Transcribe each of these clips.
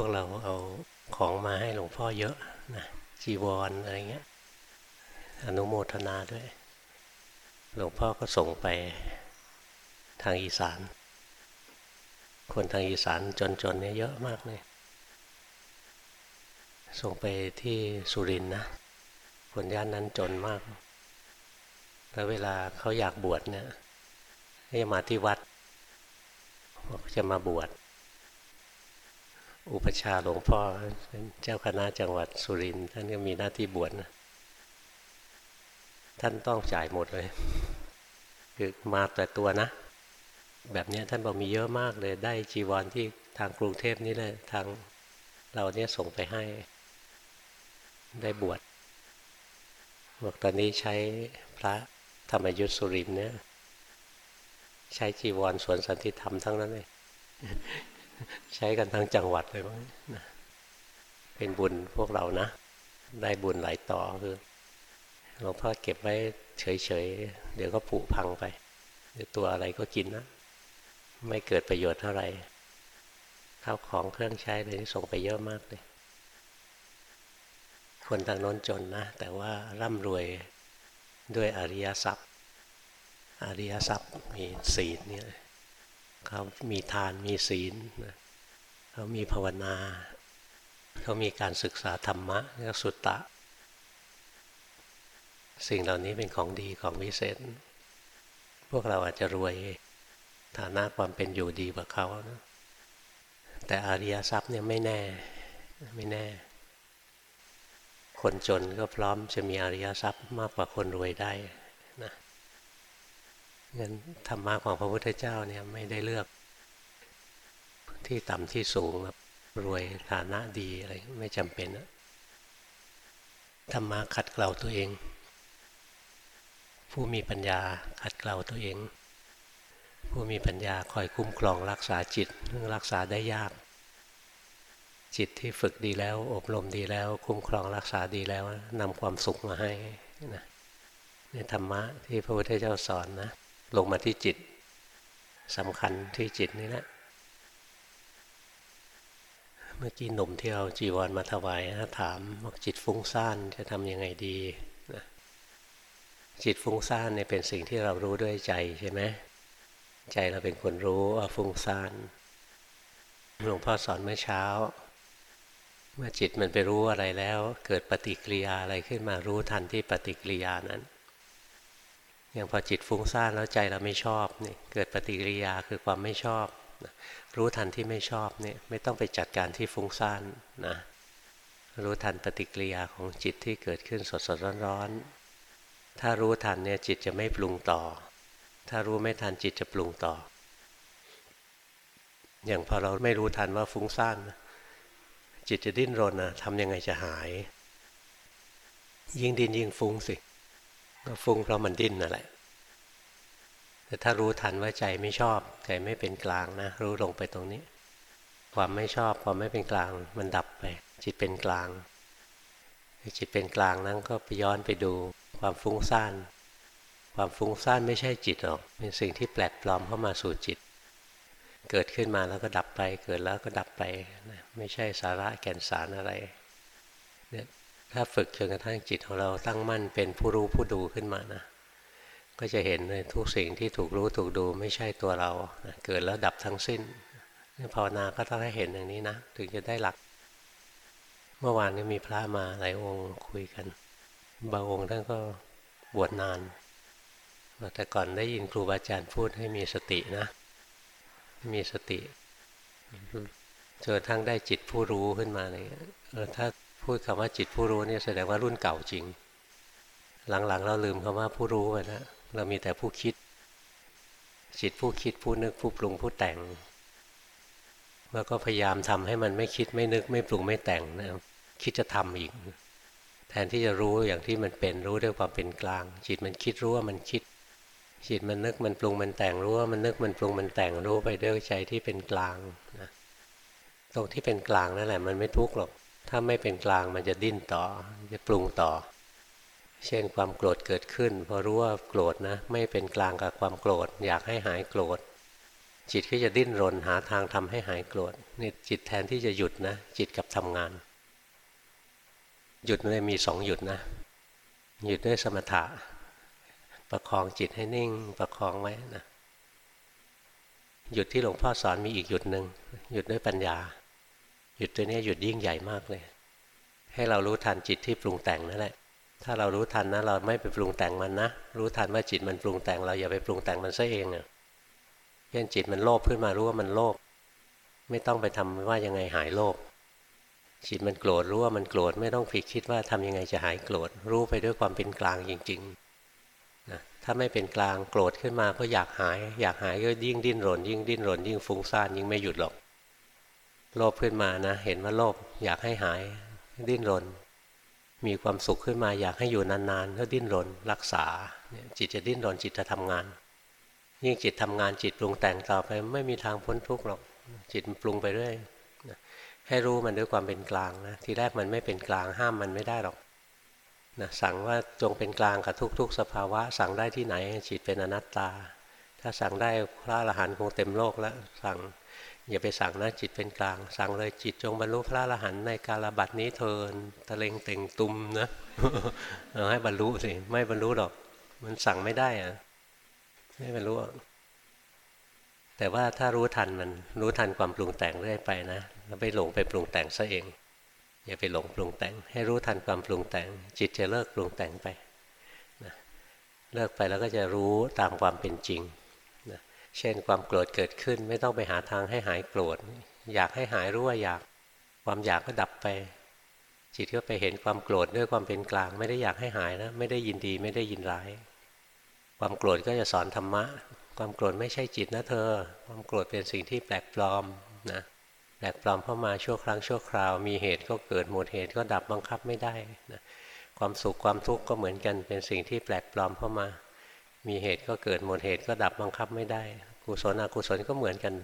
วกเราเอาของมาให้หลวงพ่อเยอะนะจีวรออะไรเงี้ย อนุโมทนาด้วย หลวงพ่อก็ส่งไปทางอีสาน คนทางอีสานจนๆเนี่ยเยอะมากเลย ส่งไปที่สุรินนะ คนย่านนั้นจนมาก แล้วเวลาเขาอยากบวชเนี่ยจะมาที่วัดบอกจะมาบวช อุปชาหลวงพ่อเจ้าคณะจังหวัดสุรินทร์ท่านก็มีหน้าที่บวชนะท่านต้องจ่ายหมดเลย คือมาแต่ตัวนะ แบบนี้ท่านบอกมีเยอะมากเลยได้จีวรที่ทางกรุงเทพนี่เลยทางเราเนี่ยส่งไปให้ ได้บวชบอกตอนนี้ใช้พระธรรมยุทธสุรินเนี่ยใช้จีวรสวนสันติธรรมทั้งนั้นเลย ใช้กันทั้งจังหวัดเลยมั้งเป็นบุญพวกเรานะ ได้บุญหลายต่อคือหลวงพ่อเก็บไว้เฉยๆ เดี๋ยวก็ผุพังไปเดี๋ยวตัวอะไรก็กินนะ ไม่เกิดประโยชน์เท่าไหร่ข้าวของเครื่องใช้เลยส่งไปเยอะมากเลย คนทางโน้นจนนะ แต่ว่าร่ำรวยด้วยอริยทรัพย์ อริยทรัพย์มีศีลเนี่ย เขามีทานมีศีลเขามีภาวนาเขามีการศึกษาธรรมะเรียกสุตตะ สิ่งเหล่านี้เป็นของดีของวิเศษ พวกเราอาจจะรวยฐานะความเป็นอยู่ดีกว่าเขานะแต่อริยทรัพย์เนี่ยไม่แน่ไม่แน่ คนจนก็พร้อมจะมีอริยทรัพย์มากกว่าคนรวยได้ งั้นธรรมะของพระพุทธเจ้าเนี่ยไม่ได้เลือก ที่ต่ำที่สูงแบบรวยฐานะดีอะไรไม่จำเป็นธรรมะขัดเกลาตัวเอง ผู้มีปัญญาขัดเกลาตัวเอง ผู้มีปัญญาคอยคุ้มครองรักษาจิตเรื่องรักษาได้ยาก จิตที่ฝึกดีแล้ว อบรมดีแล้ว คุ้มครองรักษาดีแล้วนำความสุขมาให้นะในธรรมะที่พระพุทธเจ้าสอนนะ ลงมาที่จิตสำคัญที่จิตนี่แหละ เมื่อกี้หนุ่มที่เอาจีวรมาถวายนะถามบอกจิตฟุ้งซ่านจะทำยังไงดีนะจิตฟุ้งซ่านเนี่ยเป็นสิ่งที่เรารู้ด้วยใจใช่ไหมใจเราเป็นคนรู้ว่าฟุ้งซ่านหลวงพ่อสอนเมื่อเช้า เมื่อจิตมันไปรู้อะไรแล้ว เกิดปฏิกิริยาอะไรขึ้นมารู้ทันที่ปฏิกิริยานั้น อย่างพอจิตฟุ้งซ่านแล้วใจเราไม่ชอบนี่เกิดปฏิกิริยาคือความไม่ชอบ รู้ทันที่ไม่ชอบนี่ไม่ต้องไปจัดการที่ฟุ้งซ่านนะรู้ทันปฏิกิริยาของจิตที่เกิดขึ้นสดสดร้อนๆถ้ารู้ทันเนี่ยจิตจะไม่ปรุงต่อ ถ้ารู้ไม่ทันจิตจะปรุงต่อ อย่างพอเราไม่รู้ทันว่าฟุ้งซ่านจิตจะดิ้นรนนะทำยังไงจะหาย ยิ่งดิ้นยิ่งฟุ้งสิ ฟุ้งเพราะมันดิ้นนั่นแหละ แต่ถ้ารู้ทันว่าใจไม่ชอบ ใจไม่เป็นกลางนะ รู้ลงไปตรงนี้ ความไม่ชอบความไม่เป็นกลางมันดับไป จิตเป็นกลาง จิตเป็นกลางนั้นก็ไปย้อนไปดูความฟุ้งซ่าน ความฟุ้งซ่านไม่ใช่จิตหรอก เป็นสิ่งที่แปลกปลอมเข้ามาสู่จิต เกิดขึ้นมาแล้วก็ดับไป เกิดแล้วก็ดับไป ไม่ใช่สาระแก่นสารอะไรเนี่ย ถ้าฝึกจนกระทั่งจิตของเราตั้งมั่นเป็นผู้รู้ผู้ดูขึ้นมานะ ก็จะเห็นเลยทุกสิ่งที่ถูกรู้ถูกดูไม่ใช่ตัวเรานะเกิดแล้วดับทั้งสิ้นภาวนาก็ต้องให้เห็นอย่างนี้นะ ถึงจะได้หลัก เมื่อวานนี้มีพระมาหลายองค์คุยกัน บางองค์ท่านก็บวชนาน แต่ก่อนได้ยินครูบาอาจารย์พูดให้มีสตินะ มีสติจนทั้งได้จิตผู้รู้ขึ้นมาเลยเออถ้า พูดคำว่าจิตผู้รู้เนี่ยแสดงว่ารุ่นเก่าจริง หลังๆ เราลืมคำว่าผู้รู้ไปนะเรามีแต่ผู้คิด จิตผู้คิดผู้นึกผู้ปรุงผู้แต่งแล้วก็พยายามทำให้มันไม่คิดไม่นึกไม่ปรุงไม่แต่งนะคิดจะทำอีก แทนที่จะรู้อย่างที่มันเป็นรู้ด้วยความเป็นกลาง จิตมันคิดรู้ว่ามันคิด จิตมันนึกมันปรุงมันแต่งรู้ว่ามันนึกมันปรุงมันแต่งรู้ไปด้วยใจที่เป็นกลางนะตรงที่เป็นกลางนั่นแหละมันไม่ทุกข์หรอก ถ้าไม่เป็นกลางมันจะดิ้นต่อ จะปรุงต่อ เช่นความโกรธเกิดขึ้นพอรู้ว่าโกรธนะ ไม่เป็นกลางกับความโกรธ อยากให้หายโกรธ จิตก็จะดิ้นรนหาทางทำให้หายโกรธนี่จิตแทนที่จะหยุดนะ จิตกับทำงาน หยุดเลยมีสองหยุดนะ หยุดด้วยสมถะ ประคองจิตให้นิ่ง ประคองไว้นะหยุดที่หลวงพ่อสอนมีอีกหยุดหนึ่งหยุดด้วยปัญญา หยุดตัวนี้หยุดยิ่งใหญ่มากเลย ให้เรารู้ทันจิตที่ปรุงแต่งนั่นแหละ ถ้าเรารู้ทันนะเราไม่ไปปรุงแต่งมันนะ รู้ทันว่าจิตมันปรุงแต่ง เราอย่าไปปรุงแต่งมันซะเองอะเช่นจิตมันโลภขึ้นมารู้ว่ามันโลภไม่ต้องไปทำว่ายังไงหายโลภจิตมันโกรธรู้ว่ามันโกรธไม่ต้องผิดคิดว่าทำยังไงจะหายโกรธรู้ไปด้วยความเป็นกลางจริงๆนะถ้าไม่เป็นกลางโกรธขึ้นมาก็อยากหาย อยากหายก็ยิ่งดิ้นรน ยิ่งดิ้นรน ยิ่งฟุ้งซ่านยิ่งไม่หยุดหรอก โลภขึ้นมานะ เห็นว่าโลภอยากให้หายดิ้นรน มีความสุขขึ้นมาอยากให้อยู่นานๆก็ดิ้นรนรักษาจิตจะดิ้นรนจิตจะทำงาน ยิ่งจิตทำงานจิตปรุงแต่งต่อไป ไม่มีทางพ้นทุกข์หรอกจิตปรุงไปเรื่อยให้รู้มันด้วยความเป็นกลางนะทีแรกมันไม่เป็นกลางห้ามมันไม่ได้หรอกนะสั่งว่าจงเป็นกลางกับทุก ๆ สภาวะ สั่งได้ที่ไหนจิตเป็นอนัตตา ถ้าสั่งได้พระอรหันต์คงเต็มโลกแล้วสั่ง อย่าไปสั่งนะจิตเป็นกลาง สั่งเลยจิตจงบรรลุพระอรหันต์ในการระบัดนี้เทินตะเลงเต่งตุมนะให้บรรลุสิไม่บรรลุหรอก มันสั่งไม่ได้อะไม่บรรลุแต่ว่าถ้ารู้ทันมันรู้ทันความปรุงแต่งเรื่อยไปนะแล้วไปหลงไปปรุงแต่งซะเอง อย่าไปหลงปรุงแต่ง ให้รู้ทันความปรุงแต่ง จิตจะเลิกปรุงแต่งไปนะเลิกไปแล้วก็จะรู้ตามความเป็นจริง เช่นความโกรธเกิดขึ้น ไม่ต้องไปหาทางให้หายโกรธ อยากให้หายรู้ว่าอยาก ความอยากก็ดับไป จิตก็ไปเห็นความโกรธด้วยความเป็นกลาง ไม่ได้อยากให้หายนะไม่ได้ยินดีไม่ได้ยินร้าย ความโกรธก็จะสอนธรรมะ ความโกรธไม่ใช่จิตนะเธอ ความโกรธเป็นสิ่งที่แปลกปลอมนะแปลกปลอมเข้ามาชั่วครั้งชั่วคราว มีเหตุก็เกิดหมดเหตุก็ดับบังคับไม่ได้นะความสุขความทุกข์ก็เหมือนกันเป็นสิ่งที่แปลกปลอมเข้ามา มีเหตุก็เกิดหมดเหตุก็ดับบังคับไม่ได้ กุศลอกุศลก็เหมือนกัน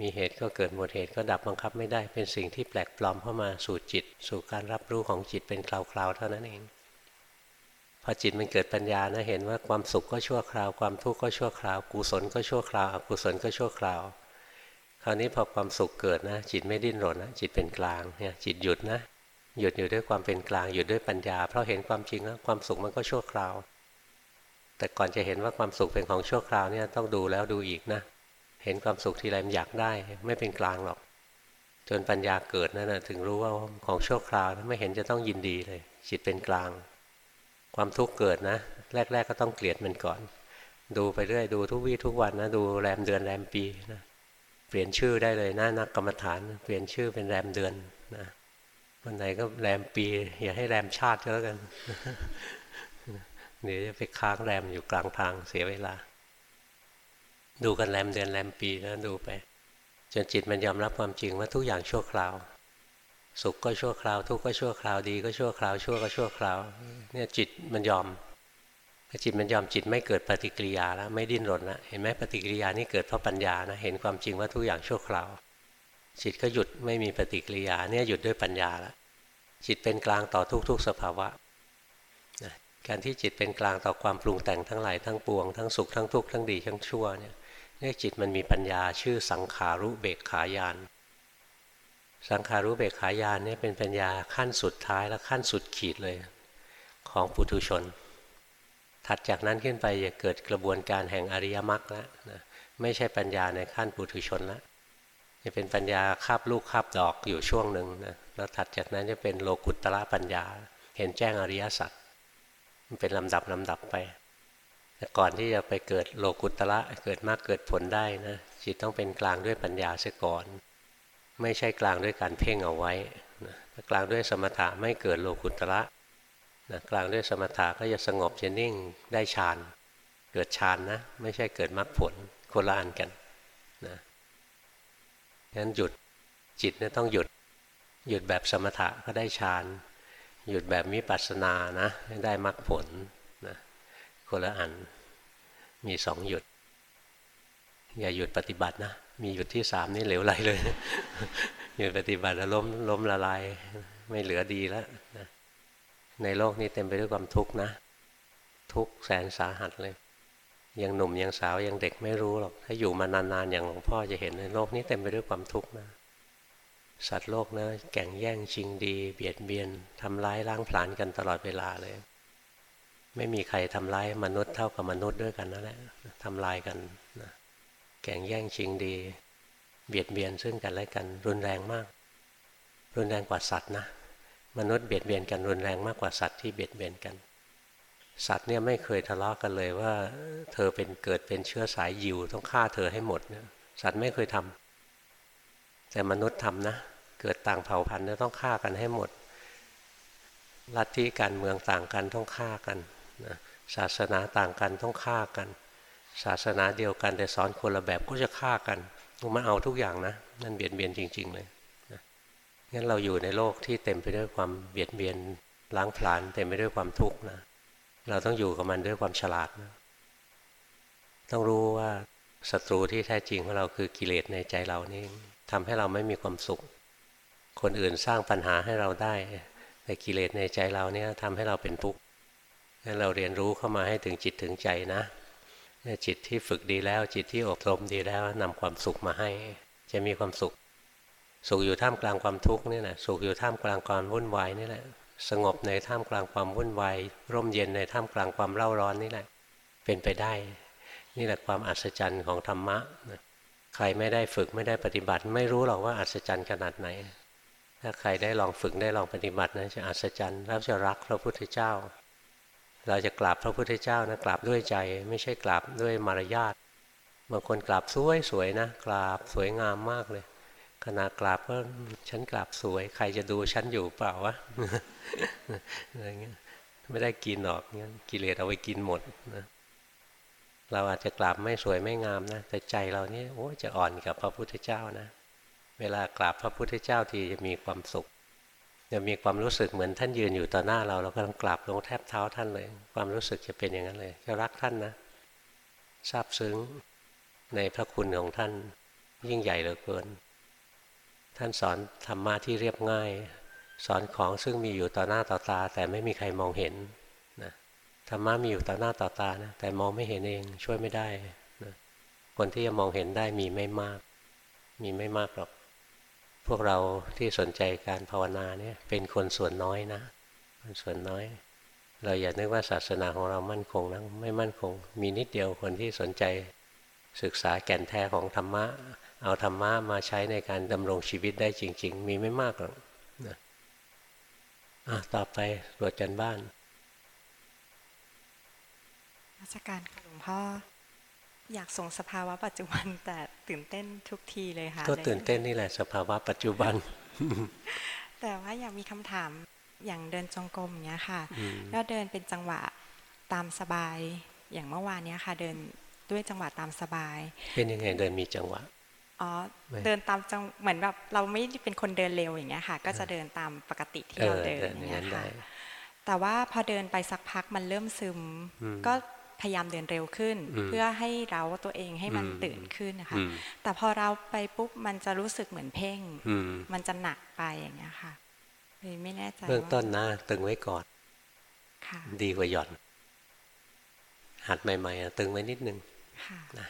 มีเหตุก็เกิดหมดเหตุก็ดับบังคับไม่ได้ เป็นสิ่งที่แปลกปลอมเข้ามาสู่จิต สู่การรับรู้ของจิตเป็นคราวๆเท่านั้นเอง พอจิตมันเกิดปัญญานะเห็นว่าความสุขก็ชั่วคราว ความทุกข์ก็ชั่วคราว กุศลก็ชั่วคราว อกุศลก็ชั่วคราว คราวนี้พอความสุขเกิดนะ จิตไม่ดิ้นรนนะจิตเป็นกลางเนี่ยจิตหยุดนะหยุดอยู่ด้วยความเป็นกลางหยุดด้วยปัญญา เพราะเห็นความจริงแล้วความสุขมันก็ชั่วคราว แต่ก่อนจะเห็นว่าความสุขเป็นของชั่วคราวเนี่ยต้องดูแล้วดูอีกนะ เห็นความสุขทีไรมันอยากได้ ไม่เป็นกลางหรอก จนปัญญาเกิดนั่นนะถึงรู้ว่าของชั่วคราวไม่เห็นจะต้องยินดีเลย จิตเป็นกลาง ความทุกข์เกิดนะ แรก ๆ ก็ต้องเกลียดมันก่อน ดูไปเรื่อยดูทุกวี่ทุกวันนะ ดูแรมเดือนแรมปีนะเปลี่ยนชื่อได้เลยนะนักกรรมฐาน เปลี่ยนชื่อเป็นแรมเดือนนะวันไหนก็แรมปี อย่าให้แรมชาติก็แล้วกัน เดี๋ยวจะไปค้างแรมอยู่กลางทางเสียเวลา ดูกันแรมเดือนแรมปีนะดูไป จนจิตมันยอมรับความจริงว่าทุกอย่างชั่วคราว สุขก็ชั่วคราว ทุกข์ก็ชั่วคราวดีก็ชั่วคราวชั่วก็ชั่วคราว เนี่ยจิตมันยอมจิตมันยอมจิตไม่เกิดปฏิกิริยาแล้วไม่ดิ้นรนแล้วเห็นไหมปฏิกิริยานี่เกิดเพราะปัญญานะเห็นความจริงว่าทุกอย่างชั่วคราว จิตก็หยุดไม่มีปฏิกิริยาเนี่ยหยุดด้วยปัญญาแล้วจิตเป็นกลางต่อทุกๆ สภาวะ การที่จิตเป็นกลางต่อความปรุงแต่งทั้งหลายทั้งปวง ทั้งสุขทั้งทุกข์ทั้งดีทั้งชั่วเนี่ยนี่จิตมันมีปัญญาชื่อสังขารุเบกขายาน สังขารุเบกขายานนี่เป็นปัญญาขั้นสุดท้ายและขั้นสุดขีดเลยของปุถุชน ถัดจากนั้นขึ้นไปจะเกิดกระบวนการแห่งอริยมรรคแล้วนะไม่ใช่ปัญญาในขั้นปุถุชนแล้วจะเป็นปัญญาคาบลูกคาบดอกอยู่ช่วงหนึ่งนะแล้วถัดจากนั้นจะเป็นโลกุตตะปัญญา เห็นแจ้งอริยสัจ เป็นลำดับลำดับไป แต่ก่อนที่จะไปเกิดโลกุตระเกิดมากเกิดผลได้นะจิตต้องเป็นกลางด้วยปัญญาเสียก่อน ไม่ใช่กลางด้วยการเพ่งเอาไว้นะกลางด้วยสมถะไม่เกิดโลกุตระนะกลางด้วยสมถะก็จะสงบจะนิ่งได้ฌานเกิดฌานนะ ไม่ใช่เกิดมรรคผลคนละอันกันนะงั้นหยุดจิตเนี่ยต้องหยุด หยุดแบบสมถะก็ได้ฌาน หยุดแบบมิปัสสนานะได้มรรคผลนะคนละอันมีสองหยุด อย่าหยุดปฏิบัตินะมีหยุดที่สามนี่เหลวไหลเลย หยุดปฏิบัติแล้วล้มล้มละลายไม่เหลือดีแล้วนะในโลกนี้เต็มไปด้วยความทุกข์นะ ทุกข์แสนสาหัสเลยยังหนุ่มยังสาวยังเด็กไม่รู้หรอก ถ้าอยู่มานานๆอย่างหลวงพ่อจะเห็นในโลกนี้เต็มไปด้วยความทุกข์นะ สัตว์โลกนะแก่งแย่งชิงดี เบียดเบียนทำร้ายล้างผลาญกันตลอดเวลาเลย ไม่มีใครทำร้ายมนุษย์เท่ากับมนุษย์ด้วยกันนั่นแหละทำลายกันนะแก่งแย่งชิงดี เบียดเบียนซึ่งกันและกันรุนแรงมาก รุนแรงกว่าสัตว์นะมนุษย์เบียดเบียนกันรุนแรงมากกว่าสัตว์ที่เบียดเบียนกัน สัตว์เนี่ยไม่เคยทะเลาะกันเลยว่า เธอเป็นเกิดเป็นเชื้อสายยิวต้องฆ่าเธอให้หมดเนี่ยสัตว์ไม่เคยทำแต่มนุษย์ทำนะ เกิดต่างเผ่าพันธุ์ต้องฆ่ากันให้หมด ลัทธิการเมืองต่างกันต้องฆ่ากันนะศาสนาต่างกันต้องฆ่ากัน ศาสนาเดียวกันแต่สอนคนละแบบก็จะฆ่ากันมันเอาทุกอย่างนะนั่นเบียดเบียนจริง ๆ เลยงั้นเราอยู่ในโลกที่เต็มไปด้วยความเบียดเบียนล้างผลาญเต็มไปด้วยความทุกข์นะเราต้องอยู่กับมันด้วยความฉลาดนะต้องรู้ว่าศัตรูที่แท้จริงของเราคือกิเลสในใจเรานี่ทำให้เราไม่มีความสุข คนอื่นสร้างปัญหาให้เราได้ แต่กิเลสในใจเราเนี่ยทำให้เราเป็นทุกข์งั้นเราเรียนรู้เข้ามาให้ถึงจิตถึงใจนะจิตที่ฝึกดีแล้วจิตที่อบรมดีแล้วนำความสุขมาให้ จะมีความสุข สุขอยู่ท่ามกลางความทุกข์นี่แหละสุขอยู่ท่ามกลางความวุ่นวายนี่แหละสงบในท่ามกลางความวุ่นวายร่มเย็นในท่ามกลางความเล่าร้อนนี่แหละ เป็นไปได้ นี่แหละความอัศจรรย์ของธรรมะใครไม่ได้ฝึกไม่ได้ปฏิบัติ ไม่รู้หรอกว่าอัศจรรย์ขนาดไหน ถ้าใครได้ลองฝึกได้ลองปฏิบัตินะจะอัศจรรย์แล้วจะรักพระพุทธเจ้า เราจะกราบพระพุทธเจ้านะกราบด้วยใจ ไม่ใช่กราบด้วยมารยาทบางคนกราบสวยสวยนะกราบสวยงามมากเลยขณะกราบก็ฉันกราบสวย ใครจะดูฉันอยู่เปล่าวะอะไรเงี้ยไม่ได้กินหรอกเงี้ยกิเลสเอาไปกินหมดนะเราอาจจะกราบไม่สวยไม่งามนะแต่ใจเราเนี่ยโอ้จะอ่อนกับพระพุทธเจ้านะ เวลากราบพระพุทธเจ้าทีจะมีความสุข จะมีความรู้สึกเหมือนท่านยืนอยู่ต่อหน้าเราเรากำลังกราบลงแทบเท้าท่านเลย ความรู้สึกจะเป็นอย่างนั้นเลยจะรักท่านนะซาบซึ้งในพระคุณของท่านยิ่งใหญ่เหลือเกิน ท่านสอนธรรมะที่เรียบง่าย สอนของซึ่งมีอยู่ต่อหน้าต่อตา แต่ไม่มีใครมองเห็นนะธรรมะมีอยู่ต่อหน้าต่อตานะแต่มองไม่เห็นเองช่วยไม่ได้นะคนที่จะมองเห็นได้มีไม่มาก มีไม่มากหรอก พวกเราที่สนใจการภาวนาเนี่ยเป็นคนส่วนน้อยนะคนส่วนน้อย เราอย่านึกว่าศาสนาของเรามั่นคงนะไม่มั่นคง มีนิดเดียวคนที่สนใจศึกษาแก่นแท้ของธรรมะ เอาธรรมะมาใช้ในการดำรงชีวิตได้จริง ๆ มีไม่มากหรอกนะต่อไปตรวจกันบ้านราชการค่ะหลวงพ่อ อยากส่งสภาวะปัจจุบันแต่ตื่นเต้นทุกทีเลยค่ะก็ตื่นเต้นนี่แหละสภาวะปัจจุบัน แต่ว่าอยากมีคำถามอย่างเดินจงกรมเนี้ยค่ะแล้วเดินเป็นจังหวะตามสบายอย่างเมื่อวานเนี้ยค่ะ เดินด้วยจังหวะตามสบาย เป็นยังไงเดินมีจังหวะอ๋อเดินตามจังเหมือนแบบเราไม่เป็นคนเดินเร็วอย่างเงี้ยค่ะ ก็จะเดินตามปกติที่เราเดินอย่างเงี้ยค่ะแต่ว่าพอเดินไปสักพักมันเริ่มซึม ก็ พยายามเดินเร็วขึ้น เพื่อให้เราตัวเองให้มันตื่นขึ้นนะคะ แต่พอเราไปปุ๊บมันจะรู้สึกเหมือนเพ่ง มันจะหนักไปอย่างเงี้ยค่ะเลยไม่แน่ใจเบื้องต้นนะตึงไว้ก่อนดีกว่าหย่อน หัดใหม่ๆตึงไว้นิดนึงนะ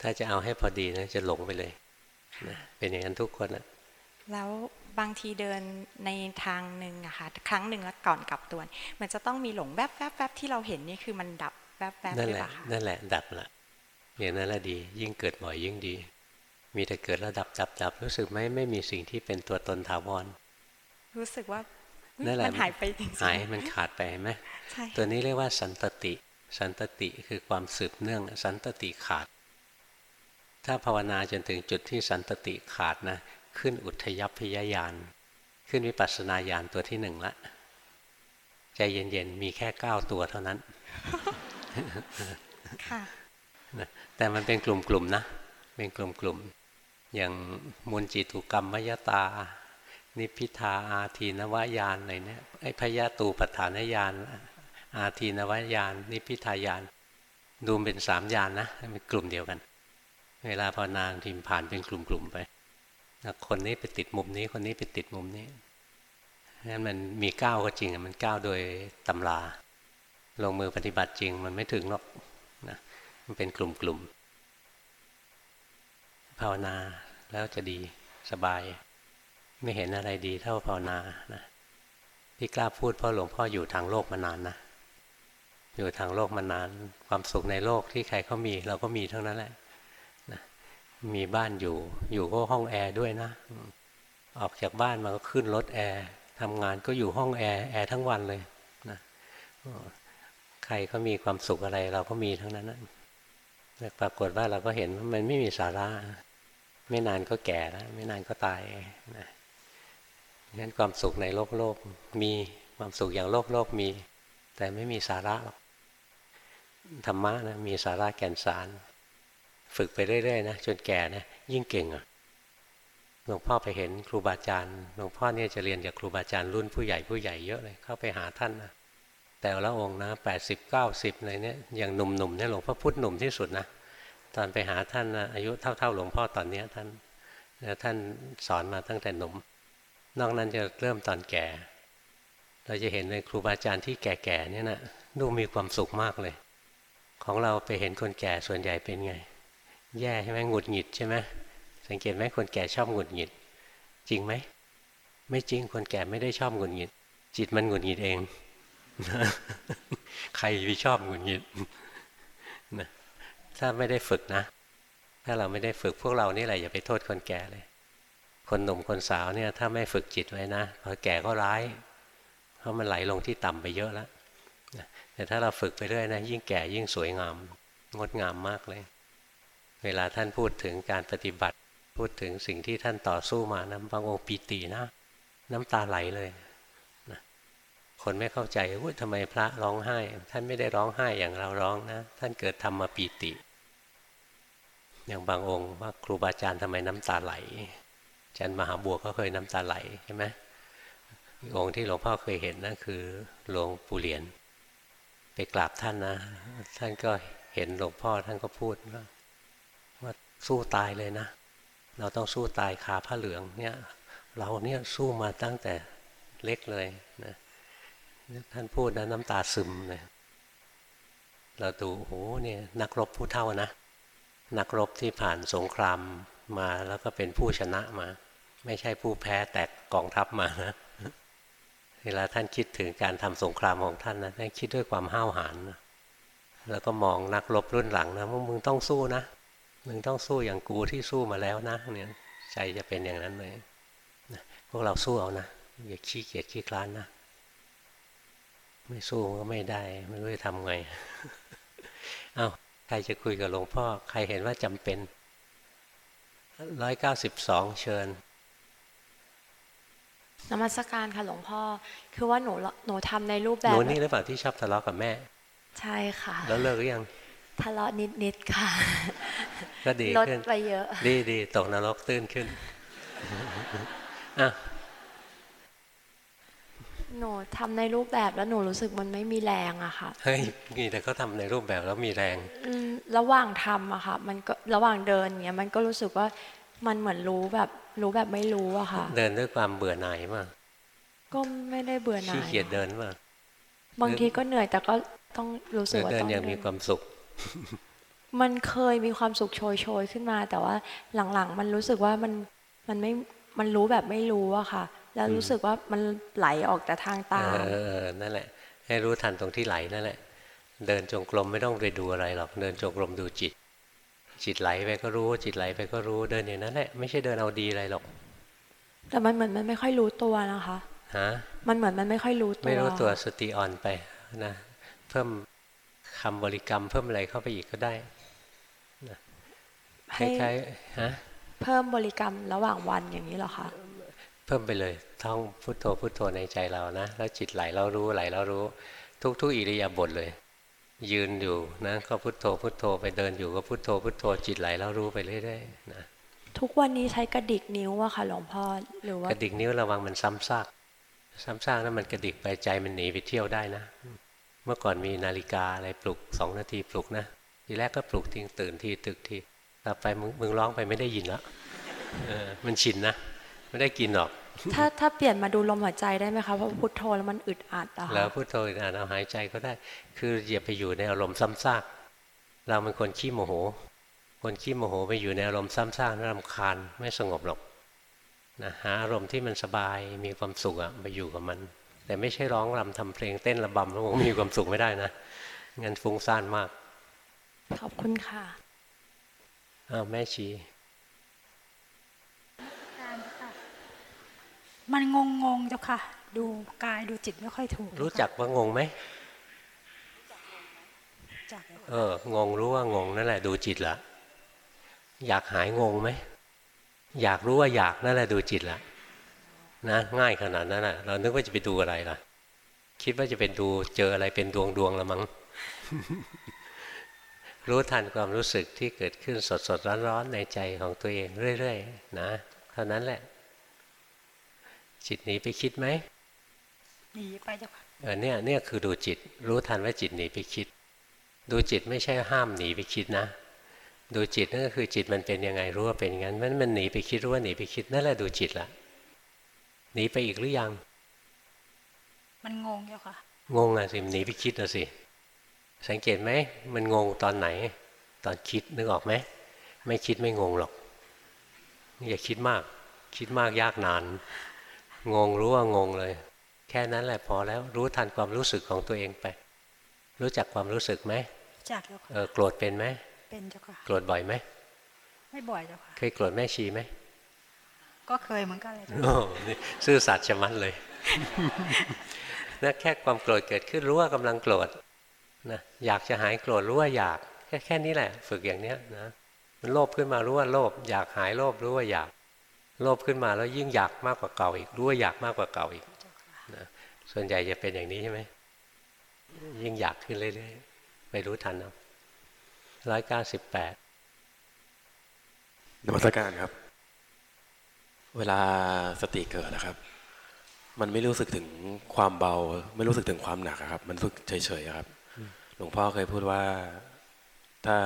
ถ้าจะเอาให้พอดีนะจะหลงไปเลยนะเป็นอย่างนั้นทุกคนอะแล้วบางทีเดินในทางหนึ่งอะค่ะครั้งหนึ่งแล้วก่อนกลับตัว มันจะต้องมีหลงแวบแวบแวบที่เราเห็นนี่คือมันดับ แวบแวบนั่นแหละนั่นแหละดับละอย่างนั้นแหละดี ยิ่งเกิดบ่อยยิ่งดี มีแต่เกิดแล้วดับดับดับรู้สึกไหมไม่มีสิ่งที่เป็นตัวตนถาวร รู้สึกว่านั่นแหละมันหายไปจริงหายมันขาดไปไหมใช่ตัวนี้เรียกว่าสันตติ สันตติคือความสืบเนื่อง สันตติขาด ถ้าภาวนาจนถึงจุดที่สันตติขาดนะขึ้นอุทยพยายาน ขึ้นวิปัสสนาญาณตัวที่หนึ่งละ ใจเย็นๆ มีแค่เก้าตัวเท่านั้น ค่ะแต่มันเป็นกลุ่มๆนะ เป็นกลุ่มๆ อย่างมุนจิตุกรรมมยตา นิพิทาอาทีนวายานอะไรเนี่ย ไอ้พยาตูปัฏฐานญาณ อาทีนวายาน นิพิทายาน ดูเป็นสามญาณนะเป็นกลุ่มเดียวกัน เวลาพอนานทิมผ่านเป็นกลุ่มๆไป คนนี้ไปติดมุมนี้ คนนี้ไปติดมุมนี้นั้นมันมีก้าวก็จริงมันก้าวโดยตำรา ลงมือปฏิบัติจริงมันไม่ถึงหรอกนะมันเป็นกลุ่มๆภาวนาแล้วจะดีสบาย ไม่เห็นอะไรดีเท่าภาวนานะที่กล้าพูดเพราะหลวงพ่ออยู่ทางโลกมานานนะอยู่ทางโลกมานาน ความสุขในโลกที่ใครเขามี เราก็มีทั้งนั้นแหละนะมีบ้านอยู่ อยู่ก็ห้องแอร์ด้วยนะ ออกจากบ้านมาก็ขึ้นรถแอร์ทำงานก็อยู่ห้องแอร์แอร์ทั้งวันเลยนะ ใครเขามีความสุขอะไร เราก็มีทั้งนั้นนะปรากฏว่าเราก็เห็นว่ามันไม่มีสาระ ไม่นานก็แก่แล้วไม่นานก็ตายนะงั้นความสุขในโลกโลกมีความสุขอย่างโลกโลกมี แต่ไม่มีสาระหรอกธรรมะนะมีสาระแก่นสาร ฝึกไปเรื่อยๆนะจนแก่นะยิ่งเก่งอะหลวงพ่อไปเห็นครูบาอาจารย์หลวงพ่อเนี่ยจะเรียนจากครูบาอาจารย์รุ่นผู้ใหญ่ผู้ใหญ่เยอะเลยเข้าไปหาท่านนะ แต่ละองค์นะแปดสิบเก้าสิบอะไรเนี่ยอย่างหนุ่มๆเนี่ยหลวงพ่อพุธหนุ่มที่สุดนะตอนไปหาท่านนะอายุเท่าๆหลวงพ่อตอนเนี้ท่านท่านสอนมาตั้งแต่หนุ่ม นอกนั้นจะเริ่มตอนแก่ เราจะเห็นเลยครูบาอาจารย์ที่แก่ๆเนี่ยนะดูมีความสุขมากเลย ของเราไปเห็นคนแก่ส่วนใหญ่เป็นไง แย่ใช่ไหมหงุดหงิดใช่ไหมสังเกตไหมคนแก่ชอบหงุดหงิด จริงไหมไม่จริงคนแก่ไม่ได้ชอบหงุดหงิด จิตมันหงุดหงิดเอง ใครไปชอบหงุดหงิดนะถ้าไม่ได้ฝึกนะ ถ้าเราไม่ได้ฝึกพวกเรานี่แหละอย่าไปโทษคนแก่เลย คนหนุ่มคนสาวเนี่ย ถ้าไม่ฝึกจิตไว้นะพอแก่ก็ร้าย เพราะมันไหลลงที่ต่ำไปเยอะแล้วแต่ถ้าเราฝึกไปเรื่อยนะยิ่งแก่ยิ่งสวยงาม งดงามมากเลย เวลาท่านพูดถึงการปฏิบัติ พูดถึงสิ่งที่ท่านต่อสู้มานะบางองค์ปีตินะ น้ำตาไหลเลย คนไม่เข้าใจว่าทำไมพระร้องไห้ ท่านไม่ได้ร้องไห้อย่างเราร้องนะ ท่านเกิดธรรมปีติ อย่างบางองค์ว่าครูบาอาจารย์ทำไมน้ำตาไหลอาจารย์มหาบัวก็เคยน้ำตาไหลใช่ไหมองค์ที่หลวงพ่อเคยเห็นนะั่นคือหลวงปู่เหรียญไปกราบท่านนะ ท่านก็เห็นหลวงพ่อท่านก็พูดว่าว่าสู้ตายเลยนะ เราต้องสู้ตายคาผ้าเหลืองเนี่ย เราเนี่ยสู้มาตั้งแต่เล็กเลยนะ ท่านพูดนะน้ำตาซึมเลยเราดูโอ้เนี่ยนักรบผู้เท่านะ นักรบที่ผ่านสงครามมาแล้วก็เป็นผู้ชนะมา ไม่ใช่ผู้แพ้แตกกองทัพมานะเวลาท่านคิดถึงการทำสงครามของท่านนะท่านคิดด้วยความห้าวหาญนะแล้วก็มองนักรบรุ่นหลังนะว่ามึงต้องสู้นะมึงต้องสู้อย่างกูที่สู้มาแล้วนะเนี่ยใจจะเป็นอย่างนั้นเลยพวกเราสู้เอานะอย่าขี้เกียจขี้คลานนะ ไม่สู้ก็ไม่ได้ ไม่รู้จะทำไง เอา้าใครจะคุยกับหลวงพ่อ ใครเห็นว่าจำเป็นร้อยเก้าสิบสองเชิญนมัสการค่ะหลวงพ่อ คือว่าหนูหนูทำในรูปแบบหนูนี่หรือเปล่าที่ชอบทะเลาะกับแม่ ใช่ค่ะ แล้วเลิกหรือยัง ทะเลาะนิดนิดค่ะ ก็ดีลดไปเยอะ ดีดีตกนรกตื้นขึ้นอะ หนูทำในรูปแบบแล้วหนูรู้สึกมันไม่มีแรงอะค่ะเฮ้ยนี่แต่เขาทาในรูปแบบแล้วมีแรงระหว่างทำอะค่ะมันก็ระหว่างเดินเงี้ยมันก็รู้สึกว่ามันเหมือนรู้แบบรู้แบบไม่รู้อะค่ะ เดินด้วยความเบื่อหน่ายมากก็ไม่ได้เบื่อหน่ายขี้เกียจเดินมากบางทีก็เหนื่อยแต่ก็ต้องรู้สึกว่าต้องเดินอย่างมีความสุข มันเคยมีความสุขโชยโชยขึ้นมา แต่ว่าหลังๆ มันรู้สึกว่ามันมันไม่มันรู้แบบไม่รู้อะค่ะ แล้วรู้สึกว่ามันไหลออกแต่ทางตาเออนั่นแหละ ให้รู้ทันตรงที่ไหลนั่นแหละ เดินจงกรมไม่ต้องไปดูอะไรหรอก เดินจงกรมดูจิต จิตไหลไปก็รู้ จิตไหลไปก็รู้ เดินอย่างนั้นแหละ ไม่ใช่เดินเอาดีอะไรหรอก แต่มันเหมือนมันไม่ค่อยรู้ตัวนะคะ ฮะ มันเหมือนมันไม่ค่อยรู้ตัว ไม่รู้ตัวสติอ่อนไปนะ เพิ่มคำบริกรรมเพิ่มอะไรเข้าไปอีกก็ได้นะคล้ายๆฮะ เพิ่มบริกรรมระหว่างวันอย่างนี้หรอคะ เพิ่มไปเลยท่องพุทโธพุทโธในใจเรานะ แล้วจิตไหลเรารู้ไหลเรารู้ ทุกๆอิริยาบถเลย ยืนอยู่นะก็พุโทโธพุโทโธไปเดินอยู่ก็พุโทโธพุโทโธจิตไหลแล้วรู้ไปเรื่อยๆนะทุกวันนี้ใช้กระดิกนิ้วอะค่ะหลวงพ่อหรือว่ากระดิกนิ้วระวังมันซ้ำซากซ้ำซากนั้นมันกระดิกไปใจมันหนีไปเที่ยวได้นะ เมื่อก่อนมีนาฬิกาอะไรปลุกสองนาทีปลุกนะทีแรกก็ปลุกทิ้งตื่นทีตึกทีต่อไปมึงมึงร้องไปไม่ได้ยินแล้วมันชินนะ ไม่ได้กินหรอก ถ้าถ้าเปลี่ยนมาดูลมหายใจได้ไหมคะเพราะพุทโธแล้วมันอึดอัดอะแล้วพุทโธอึดอัดเอาหายใจก็ได้ คืออย่าไปอยู่ในอารมณ์ซ้ำซากเราเป็นคนขี้โมโห คนขี้โมโหไปอยู่ในอารมณ์ซ้ำซากรำคาญไม่สงบหรอกนะหาอารมณ์ที่มันสบายมีความสุขอะไปอยู่กับมัน แต่ไม่ใช่ร้องรำทำเพลงเต้นระบำแล้วมีความสุขไม่ได้นะงั้นฟุ้งซ่านมาก ขอบคุณค่ะอ้าวแม่ชี มันงงงเจ้าค่ะ ดูกายดูจิตไม่ค่อยถูก รู้จักว่างงไหมเอองงรู้ว่างงนั่นแหละดูจิตละอยากหายงงไหมอยากรู้ว่าอยากนั่นแหละดูจิตละนะง่ายขนาดนั้นแหละเรานึกว่าจะไปดูอะไรล่ะ คิดว่าจะเป็นดูเจออะไรเป็นดวงดวงละมั้งรู้ทันความรู้สึกที่เกิดขึ้นสดสดร้อนร้อนในใจของตัวเองเรื่อยๆนะเท่านั้นแหละ จิตหนีไปคิดไหมหนีไปจ้ะค่ะเออเนี่ยเนี่ยคือดูจิต รู้ทันว่าจิตหนีไปคิด ดูจิตไม่ใช่ห้ามหนีไปคิดนะ ดูจิตนั่นก็คือจิตมันเป็นยังไงรู้ว่าเป็นอย่างนั้นมันมันหนีไปคิดรู้ว่าหนีไปคิดนั่นแหละดูจิตละหนีไปอีกหรือยัง มันงงเจ้าค่ะ งงอะสิหนีไปคิดอะสิ สังเกตไหมมันงงตอนไหน ตอนคิดนึกออกไหมไม่คิดไม่งงหรอกอย่าคิดมาก คิดมากยากนาน งงรู้ว่างงเลย แค่นั้นแหละพอแล้วรู้ทันความรู้สึกของตัวเองไป รู้จักความรู้สึกไหมจักเจ้าค่ะเออโกรธเป็นไหมเป็นเจ้าค่ะโกรธบ่อยไหมไม่บ่อยเจ้าค่ะเคยโกรธแม่ชีไหมก็เคยเหมือนกันเลยโอ้นี่ซื่อสัตย์ชะมัดเลยนะแค่ความโกรธเกิดขึ้นรู้ว่ากำลังโกรธนะอยากจะหายโกรธรู้ว่าอยาก แค่แค่นี้แหละ ฝึกอย่างเนี้ยนะมันโลภขึ้นมารู้ว่าโลภอยากหายโลภรู้ว่าอยาก โลภขึ้นมาแล้วยิ่งอยากมากกว่าเก่าอีกรู้ว่าอยากมากกว่าเก่าอีกนะส่วนใหญ่จะเป็นอย่างนี้ใช่ไหมยิ่งอยากขึ้นเรื่อยๆไปรู้ทันเอาร้อยเก้าสิบแปดนมัสการครับ เวลาสติเกิดนะครับ มันไม่รู้สึกถึงความเบา ไม่รู้สึกถึงความหนักครับ มันรู้สึกเฉยๆครับหลวงพ่อเคยพูดว่าถ้า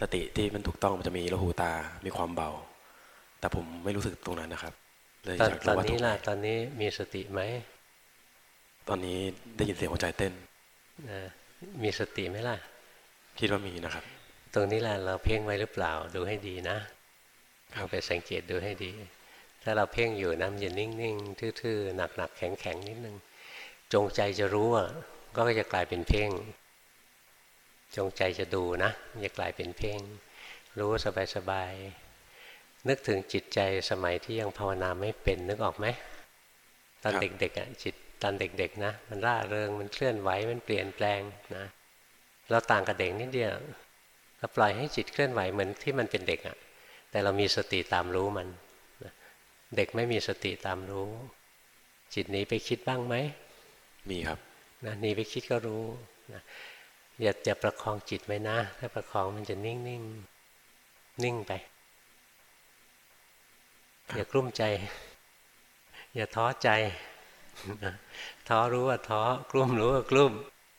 สติที่มันถูกต้องมันจะมีระหูตา มีความเบา แต่ผมไม่รู้สึกตรงนั้นนะครับเลยอยากรู้ว่าตอนนี้ล่ะตอนนี้มีสติไหมตอนนี้ได้ยินเสียงหัวใจเต้นมีสติไหมล่ะคิดว่ามีนะครับ ตรงนี้แหละเราเพ่งไว้หรือเปล่าดูให้ดีนะเอาไปสังเกตดูให้ดี ถ้าเราเพ่งอยู่นะมันจะนิ่งๆทื่อๆหนักๆแข็งๆนิดนึงจงใจจะรู้อะก็จะกลายเป็นเพ่ง จงใจจะดูนะจะกลายเป็นเพ่ง รู้สบายๆ นึกถึงจิตใจสมัยที่ยังภาวนาไม่เป็นนึกออกไหมตอนเด็กๆอะจิตตอนเด็กๆนะมันร่าเริงมันเคลื่อนไหวมันเปลี่ยนแปลงนะเราต่างกับเด็กนิดเดียวเราปล่อยให้จิตเคลื่อนไหวเหมือนที่มันเป็นเด็กอะแต่เรามีสติตามรู้มัน เด็กไม่มีสติตามรู้ จิตนี้ไปคิดบ้างไหมมีครับนะหนีไปคิดก็รู้นะอย่าอย่าประคองจิตไว้นะ ถ้าประคองมันจะนิ่งนิ่งนิ่งไป อย่ากลุ้มใจ อย่าท้อใจท้อรู้ว่าท้อกลุ้มรู้ว่ากลุ้ม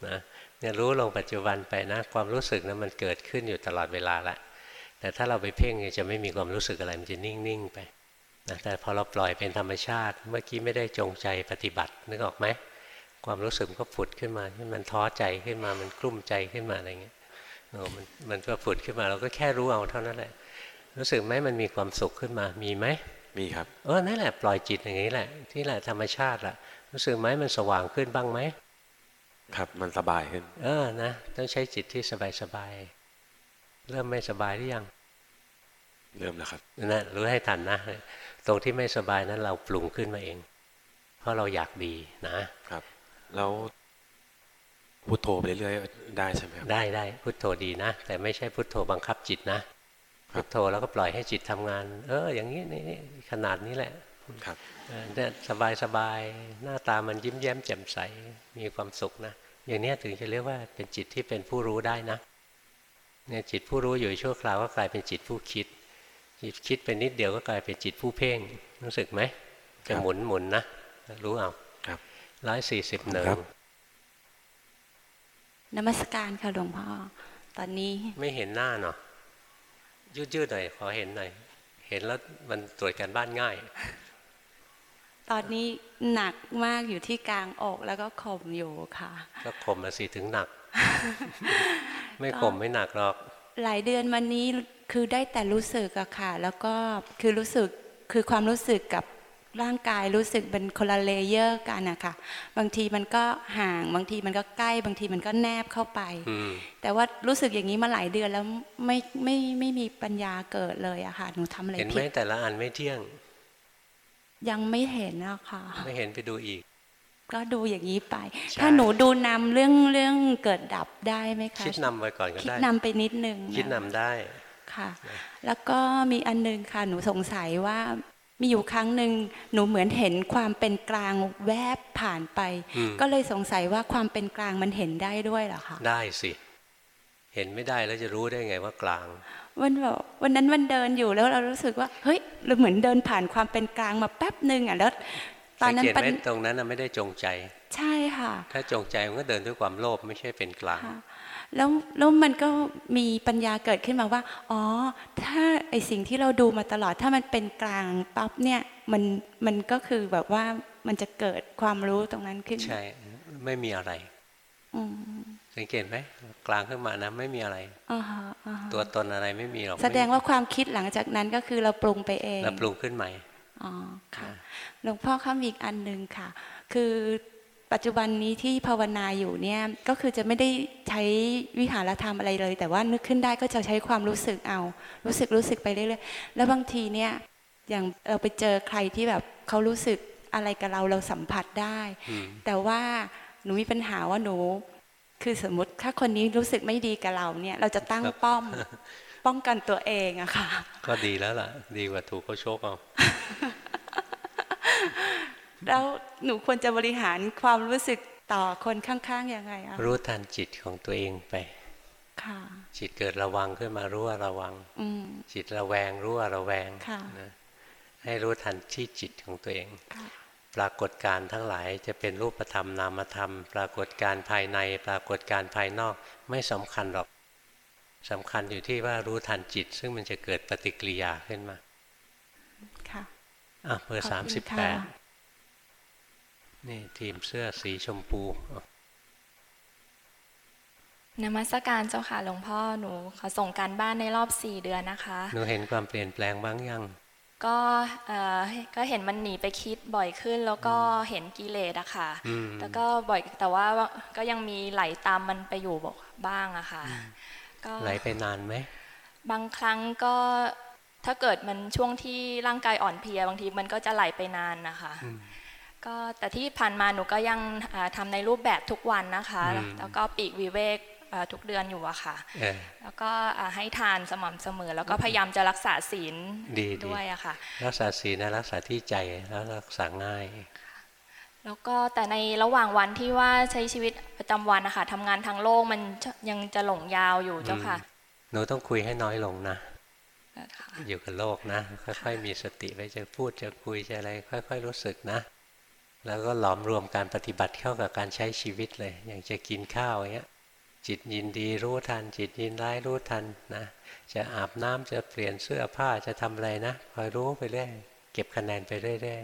นะเนี่ยรู้ลงปัจจุบันไปนะ ความรู้สึกนะั้นมันเกิดขึ้นอยู่ตลอดเวลาละแต่ถ้าเราไปเพ่งจะไม่มีความรู้สึกอะไรมันจะนิ่งๆไปนะแต่พอเราปล่อยเป็นธรรมชาติ เมื่อกี้ไม่ได้จงใจปฏิบัตินึกออกไหมความรู้สึกก็ผุดขึ้นมาที่มันท้อใจขึ้นมามันกลุ้มใจขึ้นมาอะไรเงี้ยมันมันก็ผุดขึ้นมาเราก็แค่รู้เอาเท่านั้นแหละรู้สึกไหมมันมีความสุขขึ้นมามีไหม มีครับ เออนั่นแหละปล่อยจิตอย่างนี้แหละ ที่แหละธรรมชาติละรู้สึกไหมมันสว่างขึ้นบ้างไหมครับมันสบายขึ้น เออนะต้องใช้จิตที่สบายสบายเริ่มไม่สบายหรือยัง เริ่มแล้วครับนั่นรู้ให้ทันนะตรงที่ไม่สบายนั้นเราปรุงขึ้นมาเอง เพราะเราอยากดีนะแล้วพุทโธไปเรื่อยๆได้ใช่ไหมครับได้ได้พุทโธดีนะ แต่ไม่ใช่พุทโธบังคับจิตนะ พุทโธแล้วก็ปล่อยให้จิตทำงาน เออ อย่างนี้นี่ขนาดนี้แหละครับเนี่ยสบายสบายหน้าตามันยิ้มแย้มแจ่มใสมีความสุขนะอย่างนี้ถึงจะเรียกว่าเป็นจิตที่เป็นผู้รู้ได้นะเนี่ยจิตผู้รู้อยู่ชั่วคราวก็กลายเป็นจิตผู้คิด จิตคิดไปนิดเดียวก็กลายเป็นจิตผู้เพ่งรู้สึกไหมจะหมุนหมุนนะรู้เอาร้อยสี่สิบหนึ่งนมัสการค่ะหลวงพ่อตอนนี้ไม่เห็นหน้าเนาะ ยืดๆหน่อยขอเห็นหน่อย เห็นแล้วมันตรวจกันบ้านง่าย ตอนนี้หนักมากอยู่ที่กลางอกแล้วก็ข่มอยู่ค่ะ ก็ข่มมาสิถึงหนัก ไม่ข่มไม่หนักหรอก หลายเดือนมานี้คือได้แต่รู้สึกอะค่ะ แล้วก็คือรู้สึกคือความรู้สึกกับ ร่างกายรู้สึกเป็นคนละเลเยอร์กันอะค่ะบางทีมันก็ห่างบางทีมันก็ใกล้ บางทีมันก็แนบเข้าไปอืมแต่ว่ารู้สึกอย่างนี้มาหลายเดือนแล้วไม่ไม่ไม่มีปัญญาเกิดเลยอะค่ะหนูทำอะไรเห็นไหผิมดแต่ละอันไม่เที่ยง ยังไม่เห็นอะค่ะ ไม่เห็นไปดูอีก ก็ดูอย่างนี้ไปใช่ถ้าหนูดูนำเรื่องเรื่องเกิดดับได้ไหมคะคิดนำไว้ก่อนก็คิดได้นำไปนิดนึงคิดนำได้ค่ะ แล้วก็มีอันนึงค่ะหนูสงสัยว่า มีอยู่ครั้งหนึ่งหนูเหมือนเห็นความเป็นกลางแวบผ่านไปอืมก็เลยสงสัยว่าความเป็นกลางมันเห็นได้ด้วยเหรอคะได้สิ เห็นไม่ได้แล้วจะรู้ได้ไงว่ากลางวันแบบวันนั้นวันเดินอยู่แล้วเรารู้สึกว่าเฮ้ยเราเหมือนเดินผ่านความเป็นกลางมาแป๊บหนึ่งอะแล้วตอนนั้นสังเกตปัญไหมตรงนั้นน่ะไม่ได้จงใจ ใช่ค่ะ ถ้าจงใจมันก็เดินด้วยความโลภไม่ใช่เป็นกลางค่ะ แล้วแล้วมันก็มีปัญญาเกิดขึ้นมาว่า อ๋อ ถ้าไอสิ่งที่เราดูมาตลอด ถ้ามันเป็นกลางปั๊บเนี่ย มันมันก็คือแบบว่ามันจะเกิดความรู้ตรงนั้นขึ้น ใช่ ไม่มีอะไรอืมสังเกตไหมกลางขึ้นมานะไม่มีอะไรอ่าฮะอ่าฮะตัวตนอะไรไม่มีหรอกแสดงว่าความคิดหลังจากนั้นก็คือเราปรุงไปเองเราปรุงขึ้นใหม่อ๋อค่ะหลวงพ่อข้ามอีกอันหนึ่งค่ะ คือ ปัจจุบันนี้ที่ภาวนาอยู่เนี่ยก็คือจะไม่ได้ใช้วิหารธรรมอะไรเลย แต่ว่านึกขึ้นได้ก็จะใช้ความรู้สึกเอา รู้สึกรู้สึกไปเรื่อยๆแล้วบางทีเนี่ยอย่างเราไปเจอใครที่แบบเขารู้สึกอะไรกับเราเราสัมผัสได้อืมแต่ว่าหนูมีปัญหาว่าหนู คือสมมติถ้าคนนี้รู้สึกไม่ดีกับเราเนี่ย เราจะตั้งป้อมป้องกันตัวเองอะค่ะ ก็ดีแล้วล่ะ ดีกว่าถูกเขาโชกเอา แล้วหนูควรจะบริหารความรู้สึกต่อคนข้างๆยังไงอะรู้ทันจิตของตัวเองไปค่ะจิตเกิดระวังขึ้นมารู้ว่าระวังอืมจิตระแวงรู้ว่าระแวงค่ะนะให้รู้ทันที่จิตของตัวเองค่ะปรากฏการณ์ทั้งหลายจะเป็นรูปธรรมนามธรรม ปรากฏการณ์ภายใน ปรากฏการณ์ภายนอกไม่สำคัญหรอกสำคัญอยู่ที่ว่ารู้ทันจิต ซึ่งมันจะเกิดปฏิกิริยาขึ้นมาค่ะอะเบอร์ขสาอบมคุสิบณแปค่ะด นี่ทีมเสื้อสีชมพูอะนมัสการเจ้าค่ะหลวงพ่อหนูขอส่งการบ้านในรอบสี่เดือนนะคะหนูเห็นความเปลี่ยนแปลงบ้างยังก็เอ่อก็เห็นมันหนีไปคิดบ่อยขึ้น แล้วก็เห็นกิเลสอะค่ะอืมแล้วก็บ่อยแต่ว่าก็ยังมีไหลตามมันไปอยู่บอกบ้างอะค่ะก็ไหลไปนานไหมบางครั้งก็ถ้าเกิดมันช่วงที่ร่างกายอ่อนเพลียบางทีมันก็จะไหลไปนานนะคะอืม ก็แต่ที่ผ่านมาหนูก็ยังอ่าทำในรูปแบบทุกวันนะคะอืมแล้วก็ปีกวิเวกอ่าทุกเดือนอยู่อะค่ะเออแล้วก็อ่าให้ทานสม่ำเสมอ แล้วก็พยายามจะรักษาศีลดีดีด้วยอะค่ะ รักษาศีลนะรักษาที่ใจแล้วรักษาง่าย แล้วก็แต่ในระหว่างวันที่ว่าใช้ชีวิตประจำวันนะคะทำงานทางโลกมันยังจะหลงยาวอยู่เจ้าค่ะ หนูต้องคุยให้น้อยลงนะนะคะอยู่กับโลกนะ ค่อยๆมีสติไว้จะพูดจะคุยจะอะไร ค่อย ๆ รู้สึกนะ แล้วก็หลอมรวมการปฏิบัติเข้ากับการใช้ชีวิตเลย อย่างจะกินข้าวอย่างเงี้ย จิตยินดีรู้ทัน จิตยินร้ายรู้ทันนะ จะอาบน้ำจะเปลี่ยนเสื้อผ้าจะทำอะไรนะคอยรู้ไปเรื่อยเก็บคะแนนไปเรื่อย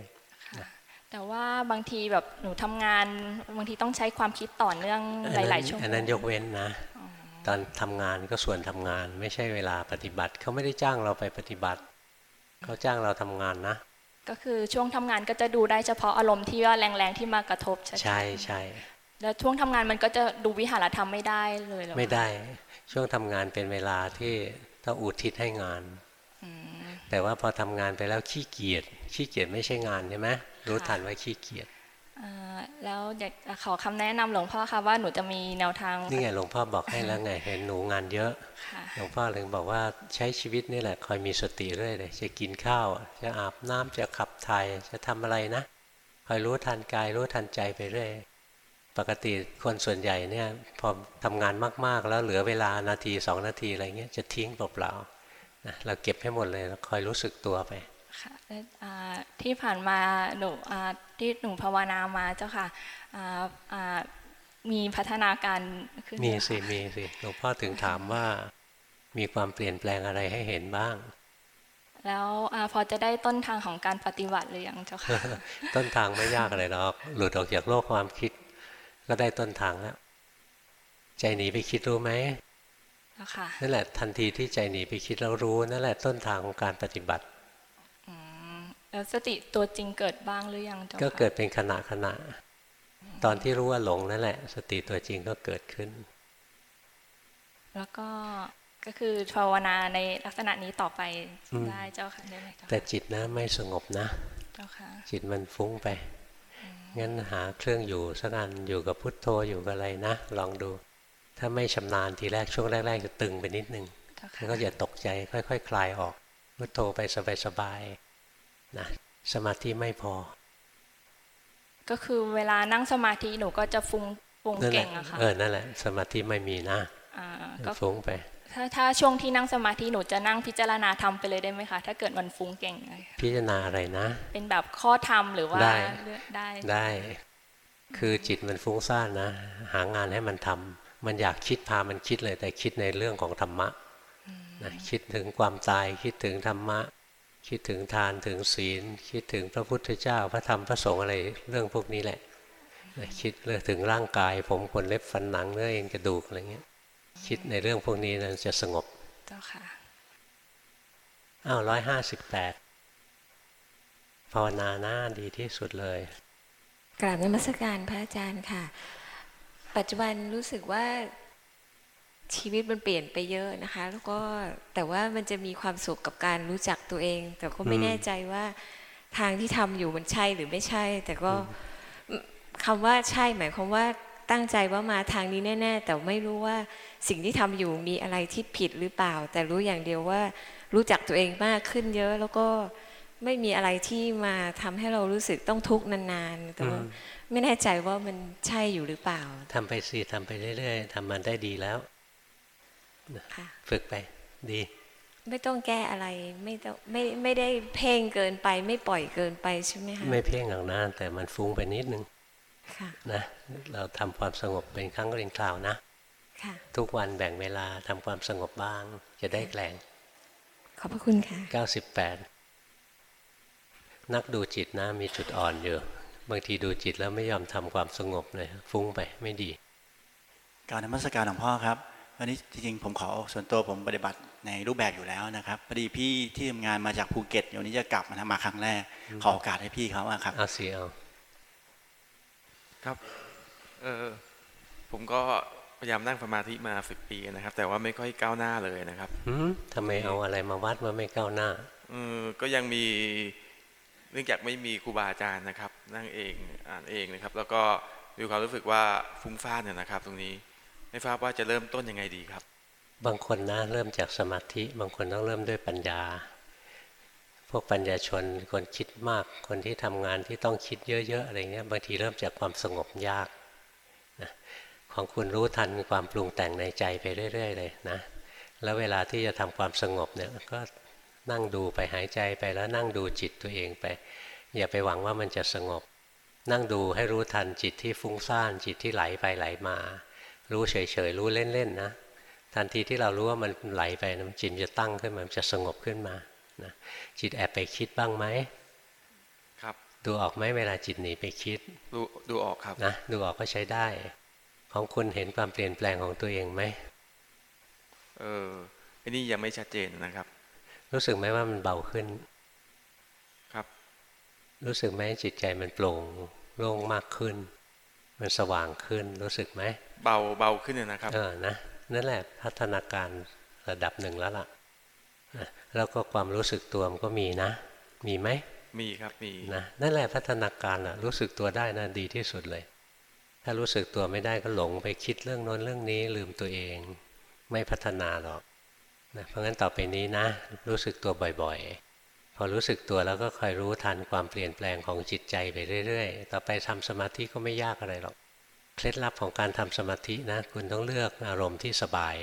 แต่ว่าบางทีแบบหนูทำงานบางทีต้องใช้ความคิดต่อเนื่องๆหลายๆชั่วโมงอันนั้นยกเว้นนะตอนทำงานก็ส่วนทำงาน ไม่ใช่เวลาปฏิบัติเขาไม่ได้จ้างเราไปปฏิบัติเขาจ้างเราทำงานนะ ก็คือช่วงทำงานก็จะดูได้เฉพาะอารมณ์ที่ว่าแรงๆที่มากระทบชัดๆใช่ใช่แล้วช่วงทำงานมันก็จะดูวิหารธรรมไม่ได้เลยเหรอคะไม่ได้ ช่วงทำงานเป็นเวลาที่ต้องอุทิศให้งานอืมแต่ว่าพอทำงานไปแล้วขี้เกียจขี้เกียจไม่ใช่งานใช่ไหมรู้ค่ะทันว่าขี้เกียจเอ่อ แล้วอยากจะขอคำแนะนำหลวงพ่อค่ะว่าหนูจะมีแนวทางนี่ไงหลวงพ่อบอกให้แล้วไงเห็นหนูงานเยอะค่ะหลวงพ่อถึงบอกว่าใช้ชีวิตนี่แหละคอยมีสติเรื่อยเลยจะกินข้าว จะอาบน้ำจะขับถ่ายจะทำอะไรนะคอยรู้ทันกายรู้ทันใจไปเรื่อยปกติคนส่วนใหญ่เนี่ยพอทำงานมากๆ แล้วเหลือเวลานาทีสองนาทีอะไรเงี้ยจะทิ้งเปล่าๆนะเราเก็บให้หมดเลยแล้วคอยรู้สึกตัวไป ค่ะแล้วอ่าที่ผ่านมาหนูอ่าที่หนูภาวนามาเจ้าค่ะอ่าอ่ามีพัฒนาการขึ้นมีไหสิคะมีสิหลวงพ่อถึงถามว่ามีความเปลี่ยนแปลงอะไรให้เห็นบ้าง แล้วอาพอจะได้ต้นทางของการปฏิบัติหรือยังเจ้าค่ะต้นทางไม่ยากอะไรหรอกหลุดออกจากโลกความคิด ก็ได้ต้นทางแล้วใจหนีไปคิดรู้ไหมนั่นแหละทันทีที่ใจหนีไปคิดแล้วรู้นั่นแหละต้นทางของการปฏิบัติ แล้วสติตัวจริงเกิดบ้างหรือยังก็เกิดเป็นขณะขณะ ตอนที่รู้ว่าหลงนั่นแหละ สติตัวจริงก็เกิดขึ้น แล้วก็ก็คือภาวนาในลักษณะนี้ต่อไปได้เจ้าค่ะได้ไหมเจ้าแต่จิตนะไม่สงบนะ เจ้าค่ะ จิตมันฟุ้งไป งั้นหาเครื่องอยู่สักอันอยู่กับพุทโธอยู่กับอะไรนะ ลองดู ถ้าไม่ชำนาญทีแรกช่วงแรกๆจะตึงไปนิดนึงก็อย่าตกใจค่อยๆคคลายออกพุทโธไปสบายๆ นะสมาธิไม่พอ ก็คือเวลานั่งสมาธิหนูก็จะฟุ้งฟุ้งเก่งอะค่ะเออนั่นแหละ สมาธิไม่มีนะก็ฟุ้งไป ถ้าถ้าช่วงที่นั่งสมาธิหนูจะนั่งพิจารณาธรรมไปเลยได้ไหมคะ ถ้าเกิดมันฟุ้งเก่งพิจารณาอะไรนะ เป็นแบบข้อธรรมหรือว่าได้ได้ได้ คือจิตมันฟุ้งซ่านนะ หางานให้มันทำมันอยากคิดพามันคิดเลยแต่คิดในเรื่องของธรรมะนะคิดถึงความตายคิดถึงธรรมะ คิดถึงทานถึงศีล คิดถึงพระพุทธเจ้าพระธรรมพระสงฆ์อะไรเรื่องพวกนี้แหละ คิดเรื่องถึงร่างกาย ผมขนเล็บฟันหนังเนื้อเอ็นกระดูกอะไรเงี้ย คิดในเรื่องพวกนี้นะจะสงบเจ้าค่ะอ้าวร้อยห้าสิบแปดภาวนาหน้าดีที่สุดเลย กราบนมัสการพระอาจารย์ค่ะ ปัจจุบันรู้สึกว่า ชีวิตมันเปลี่ยนไปเยอะนะคะ แล้วก็แต่ว่ามันจะมีความสุขกับการรู้จักตัวเอง แต่ก็ไม่แน่ใจว่าทางที่ทำอยู่มันใช่หรือไม่ใช่ แต่ก็คำว่าใช่หมายความว่าตั้งใจว่ามาทางนี้แน่ ๆ แต่ไม่รู้ว่าสิ่งที่ทำอยู่มีอะไรที่ผิดหรือเปล่า แต่รู้อย่างเดียวว่ารู้จักตัวเองมากขึ้นเยอะแล้วก็ไม่มีอะไรที่มาทำให้เรารู้สึกต้องทุกข์นานๆแต่ว่าไม่แน่ใจว่ามันใช่อยู่หรือเปล่าทำไปสิทำไปเรื่อย ๆทำมันได้ดีแล้ว ฝึกไป ดี ไม่ต้องแก้อะไร ไม่ต้องไม่ไม่ได้เพ่งเกินไป ไม่ปล่อยเกินไปใช่ไหมคะไม่เพ่งหรอกนะแต่มันฟุ้งไปนิดนึงนะเราทำความสงบเป็นครั้งเรียนคราวนะทุกวันแบ่งเวลาทำความสงบบ้าง จะได้แกล้งขอบพระคุณค่ะเก้าสิบแปดนักดูจิตนะมีจุดอ่อนอยู่ บางทีดูจิตแล้วไม่ยอมทำความสงบเลยฟุ้งไปไม่ดี การนมัสการหลวงพ่อครับ วันนี้จริงๆผมขอส่วนตัวผมปฏิบัติในรูปแบบอยู่แล้วนะครับพอดีพี่ที่ทำงานมาจากภูเก็ตอยู่นี้จะกลับมาทำมาครั้งแรก ขอโอกาสให้พี่เขาครับเอาเสียเอาครับเออผมก็พยายามนั่งสมาธิมาสิบปีนะครับ แต่ว่าไม่ค่อยก้าวหน้าเลยนะครับทำไมเอาอะไรมาวัดว่าไม่ก้าวหน้าเออก็ยังมีเนื่องจากไม่มีครูบาอาจารย์นะครับ นั่งเองอ่านเองนะครับ แล้วก็มีความรู้สึกว่าฟุ้งซ่านเนี่ยนะครับ ตรงนี้ ไม่ทราบว่าจะเริ่มต้นยังไงดีครับ บางคนนะเริ่มจากสมาธิ บางคนต้องเริ่มด้วยปัญญา พวกปัญญาชนคนคิดมาก คนที่ทำงานที่ต้องคิดเยอะ ๆ อะไรเงี้ยบางทีเริ่มจากความสงบยากของคุณรู้ทันความปรุงแต่งในใจไปเรื่อย ๆ เลยนะ แล้วเวลาที่จะทำความสงบเนี่ยก็นั่งดูไปหายใจไปแล้วนั่งดูจิตตัวเองไป อย่าไปหวังว่ามันจะสงบ นั่งดูให้รู้ทันจิตที่ฟุ้งซ่านจิตที่ไหลไปไหลมา รู้เฉยๆรู้เล่นๆนะทันทีที่เรารู้ว่ามันไหลไปนะจิตจะตั้งขึ้นมาจะสงบขึ้นมานะจิตแอบไปคิดบ้างไหมครับ ดูออกไหมเวลาจิตหนีไปคิด ดูดูออกครับนะดูออกก็ใช้ได้ ของคุณเห็นความเปลี่ยนแปลงของตัวเองไหมเอออันนี้ยังไม่ชัดเจนนะครับ รู้สึกไหมว่ามันเบาขึ้น ครับ รู้สึกไหมจิตใจมันโปร่งโล่งมากขึ้น มันสว่างขึ้นรู้สึกไหมเบาเบาขึ้นนะครับเออนะนั่นแหละพัฒนาการระดับหนึ่งแล้วล่ะแล้วก็ความรู้สึกตัวมันก็มีนะ มีไหมมีครับมีนะนั่นแหละพัฒนาการอะรู้สึกตัวได้นะดีที่สุดเลย ถ้ารู้สึกตัวไม่ได้ก็หลงไปคิดเรื่องโน้นเรื่องนี้ลืมตัวเอง ไม่พัฒนาหรอกนะเพราะงั้นต่อไปนี้นะ รู้สึกตัวบ่อยๆ พอรู้สึกตัวแล้วก็คอยรู้ทันความเปลี่ยนแปลงของจิตใจไปเรื่อยๆ ต่อไปทำสมาธิก็ไม่ยากอะไรหรอก เคล็ดลับของการทำสมาธินะ คุณต้องเลือกอารมณ์ที่สบาย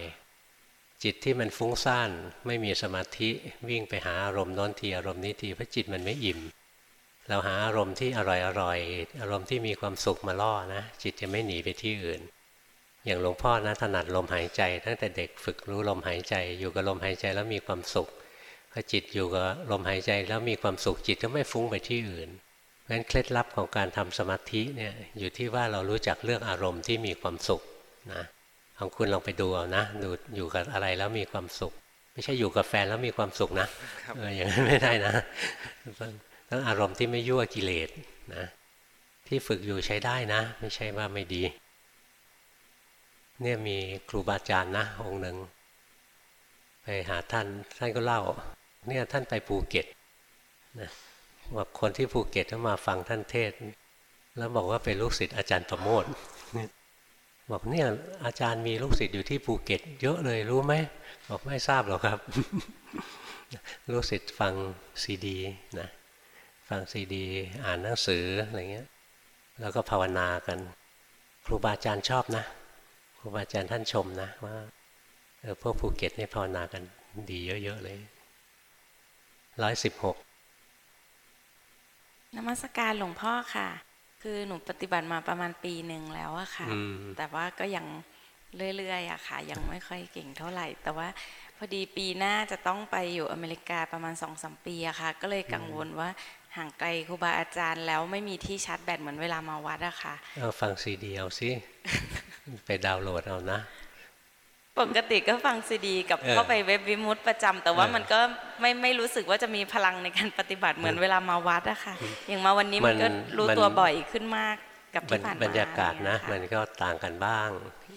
จิตที่มันฟุ้งซ่าน ไม่มีสมาธิวิ่งไปหาอารมณ์น้นทีอารมณ์นี้ทีเพราะจิตมันไม่อิ่ม เราหาอารมณ์ที่อร่อยอร่อยอารมณ์ที่มีความสุขมาล่อนะ จิตจะไม่หนีไปที่อื่น อย่างหลวงพ่อนะถนัดลมหายใจ ตั้งแต่เด็กฝึกรู้ลมหายใจ อยู่กับลมหายใจแล้วมีความสุข พอจิตอยู่กับลมหายใจแล้วมีความสุขจิตก็ไม่ฟุ้งไปที่อื่นเพราะฉะนั้นเคล็ดลับของการทำสมาธิเนี่ยอยู่ที่ว่าเรารู้จักเลือกอารมณ์ที่มีความสุขนะของคุณลองไปดูเอานะดูอยู่กับอะไรแล้วมีความสุข ไม่ใช่อยู่กับแฟนแล้วมีความสุขนะเอออย่างนั้นไม่ได้นะต้องอารมณ์ที่ไม่ยั่วกิเลสนะที่ฝึกอยู่ใช้ได้นะ ไม่ใช่ว่าไม่ดี เนี่ยมีครูบาอาจารย์นะองค์หนึ่งไปหาท่านท่านก็เล่า เนี่ยท่านไปภูเก็ตนะว่าคนที่ภูเก็ตก็มาฟังท่านเทศ แล้วบอกว่าเป็นลูกศิษย์อาจารย์ประโมทบอกเนี่ยอาจารย์มีลูกศิษย์อยู่ที่ภูเก็ต เยอะเลยรู้ไหมบอกไม่ทราบหรอกครับ ลูกศิษย์ฟังซีดีนะฟังซีดี อ่านหนังสืออะไรเงี้ย แล้วก็ภาวนากัน ครูบาอาจารย์ชอบนะ ครูบาอาจารย์ท่านชมนะว่าเออพวกภูเก็ตนี่ภาวนากันดีเยอะๆเลย ร้อยสิบหกนมัสการหลวงพ่อค่ะ คือหนูปฏิบัติมาประมาณปีหนึ่งแล้วอะค่ะ แต่ว่าก็ยังเรื่อยๆอะค่ะ ยังไม่ค่อยเก่งเท่าไหร่ แต่ว่าพอดีปีหน้าจะต้องไปอยู่อเมริกาประมาณสองสมปีอะค่ะ ก็เลยกังวลว่าห่างไกลครูบาอาจารย์แล้วไม่มีที่ชาร์จแบตเหมือนเวลามาวัดอะค่ะ เอาฟังซีดีเอาสิ ไปดาวน์โหลดเอานะ ปกติก็ฟังซีดี กับเข้าไปเว็บวิมุตประจำแต่ว่ามันก็ไม่ไม่รู้สึกว่าจะมีพลังในการปฏิบัติเหมือนเวลามาวัดอะค่ะ อย่างมาวันนี้มันก็รู้ตัวบ่อยขึ้นมากกับที่ผ่านมาบรรยากาศนะ มันก็ต่างกันบ้าง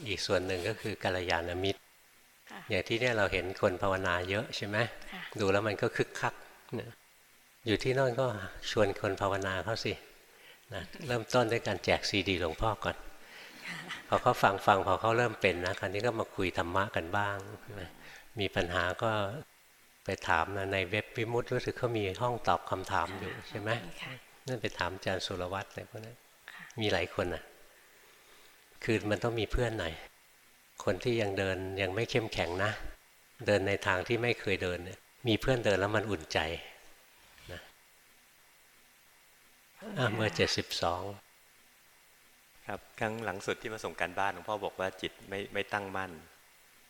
อีกส่วนหนึ่งก็คือกัลยาณมิตร อย่างที่เนี่ยเราเห็นคนภาวนาเยอะใช่ไหมดูแล้วมันก็คึกคักอยู่ที่นั่นก็ชวนคนภาวนาเขาสินะเริ่มต้นด้วยการแจกซีดีหลวงพ่อก่อน พอเขาฟังฟังพอเขาเริ่มเป็นนะคราวนี้ก็มาคุยธรรมะกันบ้างนะมีปัญหาก็ไปถามนะในเว็บวิมุตรู้สึกเขามีห้องตอบคำถามอยู่ใช่ไหมนั่นไปถามอาจารย์สุรวัตรอะไรพวกนั้นมีหลายคนนะคือมันต้องมีเพื่อนหน่อยคนที่ยังเดินยังไม่เข้มแข็งนะ เดินในทางที่ไม่เคยเดินเนี่ยมีเพื่อนเดินแล้วมันอุ่นใจนะเมื่อเจ็ดสิบสอง ครับครั้งหลังสุดที่มาส่งการบ้านหลวงพ่อบอกว่าจิตไม่ไม่ตั้งมั่น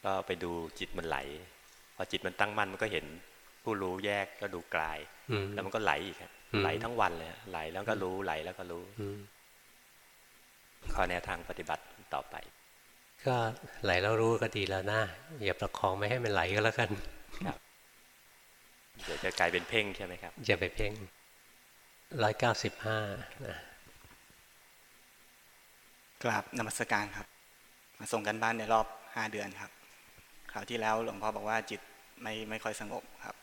ก็ไปดูจิตมันไหล พอจิตมันตั้งมั่นมันก็เห็นผู้รู้แยกก็ดูกลาย แล้วมันก็ไหลอีกไหลทั้งวันเลยไหลแล้วก็รู้ไหลแล้วก็รู้ขอแนวทางปฏิบัติต่อไป ก็ไหลแล้วรู้ก็ดีแล้วนะอย่าประคองไม่ให้มันไหลก็แล้วกันครับเดี๋ยวจะกลายเป็นเพ่งใช่ไหมครับจะไปเพ่งร้อยเก้าสิบห้านะ กราบนมัสการครับ มาส่งกันบ้านในรอบห้าเดือนครับคราวที่แล้วหลวงพ่อบอกว่าจิตไม่ไม่ค่อยสงบครับ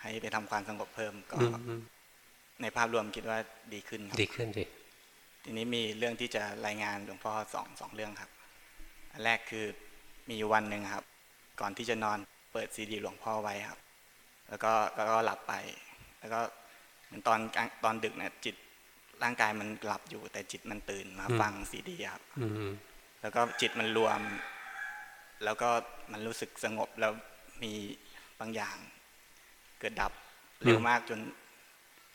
ให้ไปทำความสงบเพิ่มก็ในภาพรวมคิดว่าดีขึ้นดีขึ้นสิทีนี้มีเรื่องที่จะรายงานหลวงพ่อสองสองเรื่องครับ อันแรกคือมีวันหนึ่งครับ ก่อนที่จะนอนเปิดซีดีหลวงพ่อไว้ครับ แล้วก็ก็หลับไป แล้วก็เหมือนตอนตอนดึกเนี่ยจิต ร่างกายมันหลับอยู่ แต่จิตมันตื่นมาฟังซีดีครับแล้วก็จิตมันรวม แล้วก็มันรู้สึกสงบแล้วมีบางอย่าง เกิดดับเร็วมากจน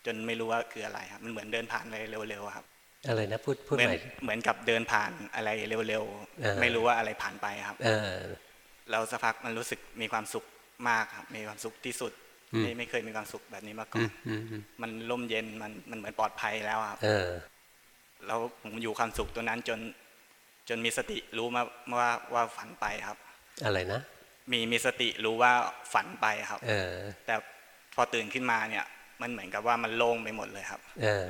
จนไม่รู้ว่าคืออะไรครับ มันเหมือนเดินผ่านอะไรเร็วๆครับอะไรนะพูดพูดใหม่เหมือนกับเดินผ่านอะไรเร็วๆไม่รู้ว่าอะไรผ่านไปครับแล้วสักพักมันรู้สึกมีความสุขมากครับ มีความสุขที่สุด ไม่ไม่เคยมีความสุขแบบนี้มาก่อนมันร่มเย็นมันมันเหมือนปลอดภัยแล้วครับแล้วผมอยู่ความสุขตัวนั้นจน จนมีสติรู้มาว่าว่าฝันไปครับ อะไรนะ มีมีสติรู้ว่าฝันไปครับเออแต่พอตื่นขึ้นมาเนี่ย มันเหมือนกับว่ามันโล่งไปหมดเลยครับ เออ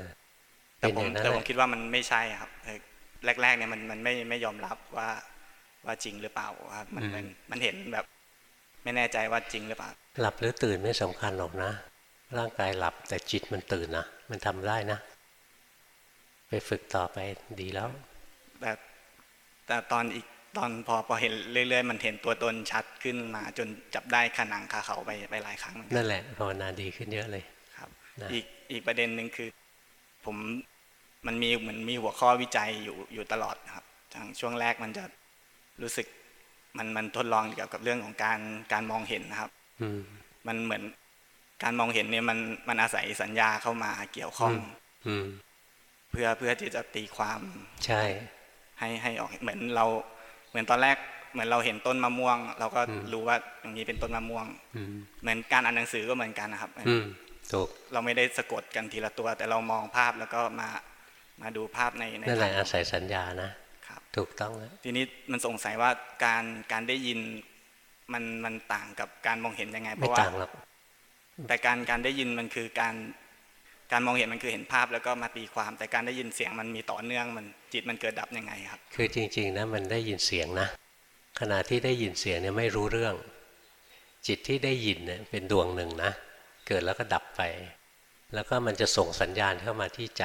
แต่ผมแต่ผมคิดว่ามันไม่ใช่ครับแรกๆเนี่ยมันมันไม่ไม่ยอมรับว่าว่าจริงหรือเปล่าครับ มันมันมันเห็นแบบ ไม่แน่ใจว่าจริงหรือเปล่า หลับหรือตื่นไม่สำคัญหรอกนะ ร่างกายหลับแต่จิตมันตื่นนะ มันทำได้นะ ไปฝึกต่อไปดีแล้ว แต่แต่ตอนอีกตอนพอพอเห็นเรื่อยๆ มันเห็นตัวตนชัดขึ้นมาจนจับได้ขนังคาเขาไปไปหลายครั้ง นั่นแหละภาวนาดีขึ้นเยอะเลยครับอีกอีกประเด็นหนึ่งคือ ผมมันมีเหมือนมีหัวข้อวิจัยอยู่อยู่ตลอดครับทางช่วงแรกมันจะรู้สึก มันมันทดลองเกี่ยวกับเรื่องของการการมองเห็นนะครับมันเหมือนการมองเห็นเนี่ยมันมันอาศัยสัญญาเข้ามาเกี่ยวข้องเพื่อเพื่อที่จะตีความใช่ ให้ให้ออกเหมือนเรา เหมือนตอนแรก เหมือนเราเห็นต้นมะม่วง เราก็รู้ว่าอย่างนี้เป็นต้นมะม่วงเหมือนการอ่านหนังสือก็เหมือนกันนะครับถูกเราไม่ได้สะกดกันทีละตัว แต่เรามองภาพแล้วก็มามาดูภาพในนั่นแหละอาศัยสัญญานะครับ ถูกต้องแล้วทีนี้มันสงสัยว่าการการได้ยินมันมันต่างกับการมองเห็นยังไง เพราะว่าไม่ต่างหรอกแต่การการได้ยินมันคือการการมองเห็นมันคือเห็นภาพแล้วก็มาตีความ แต่การได้ยินเสียงมันมีต่อเนื่องมันจิตมันเกิดดับยังไงครับ คือจริงๆนะมันได้ยินเสียงนะ ขณะที่ได้ยินเสียงเนี่ยไม่รู้เรื่อง จิตที่ได้ยินเนี่ยเป็นดวงหนึ่งนะ เกิดแล้วก็ดับไป แล้วก็มันจะส่งสัญญาณเข้ามาที่ใจ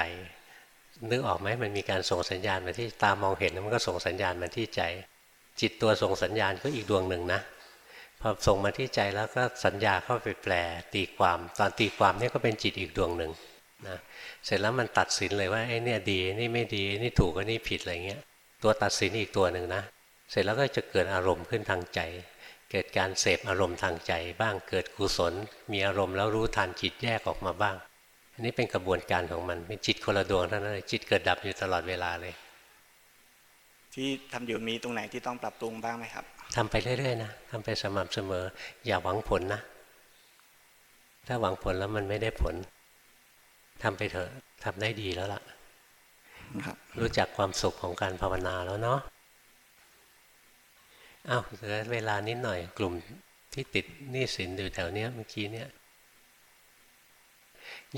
นึกออกไหมมันมีการส่งสัญญาณมาที่ตามองเห็นมันก็ส่งสัญญาณมาที่ใจ จิตตัวส่งสัญญาณก็อีกดวงหนึ่งนะพอส่งมาที่ใจแล้วก็สัญญาเข้าไปแปลตีความ ตอนตีความนี่ก็เป็นจิตอีกดวงหนึ่งนะเสร็จแล้วมันตัดสินเลยว่าไอ้นี่ดีนี่ไม่ดีนี่ถูกก็นี่ผิดอะไรเงี้ย ตัวตัดสินอีกตัวหนึ่งนะ เสร็จแล้วก็จะเกิดอารมณ์ขึ้นทางใจ เกิดการเสพอารมณ์ทางใจ บ้างเกิดกุศล มีอารมณ์แล้วรู้ทันจิตแยกออกมาบ้าง อันนี้เป็นกระบวนการของมันเป็นจิตคนละดวงเท่านั้นจิตเกิดดับอยู่ตลอดเวลาเลย ที่ทำอยู่มีตรงไหนที่ต้องปรับปรุงบ้างไหมครับทำไปเรื่อยๆนะทำไปสม่ำเสมอ อย่าหวังผลนะ ถ้าหวังผลแล้วมันไม่ได้ผลทำไปเถอะทำได้ดีแล้วล่ะรู้จักความสุขของการภาวนาแล้วเนาะอ้าวเหลือเวลานิดหน่อยกลุ่มที่ติดหนี้สินอยู่แถวเนี้ยเมื่อกี้เนี้ย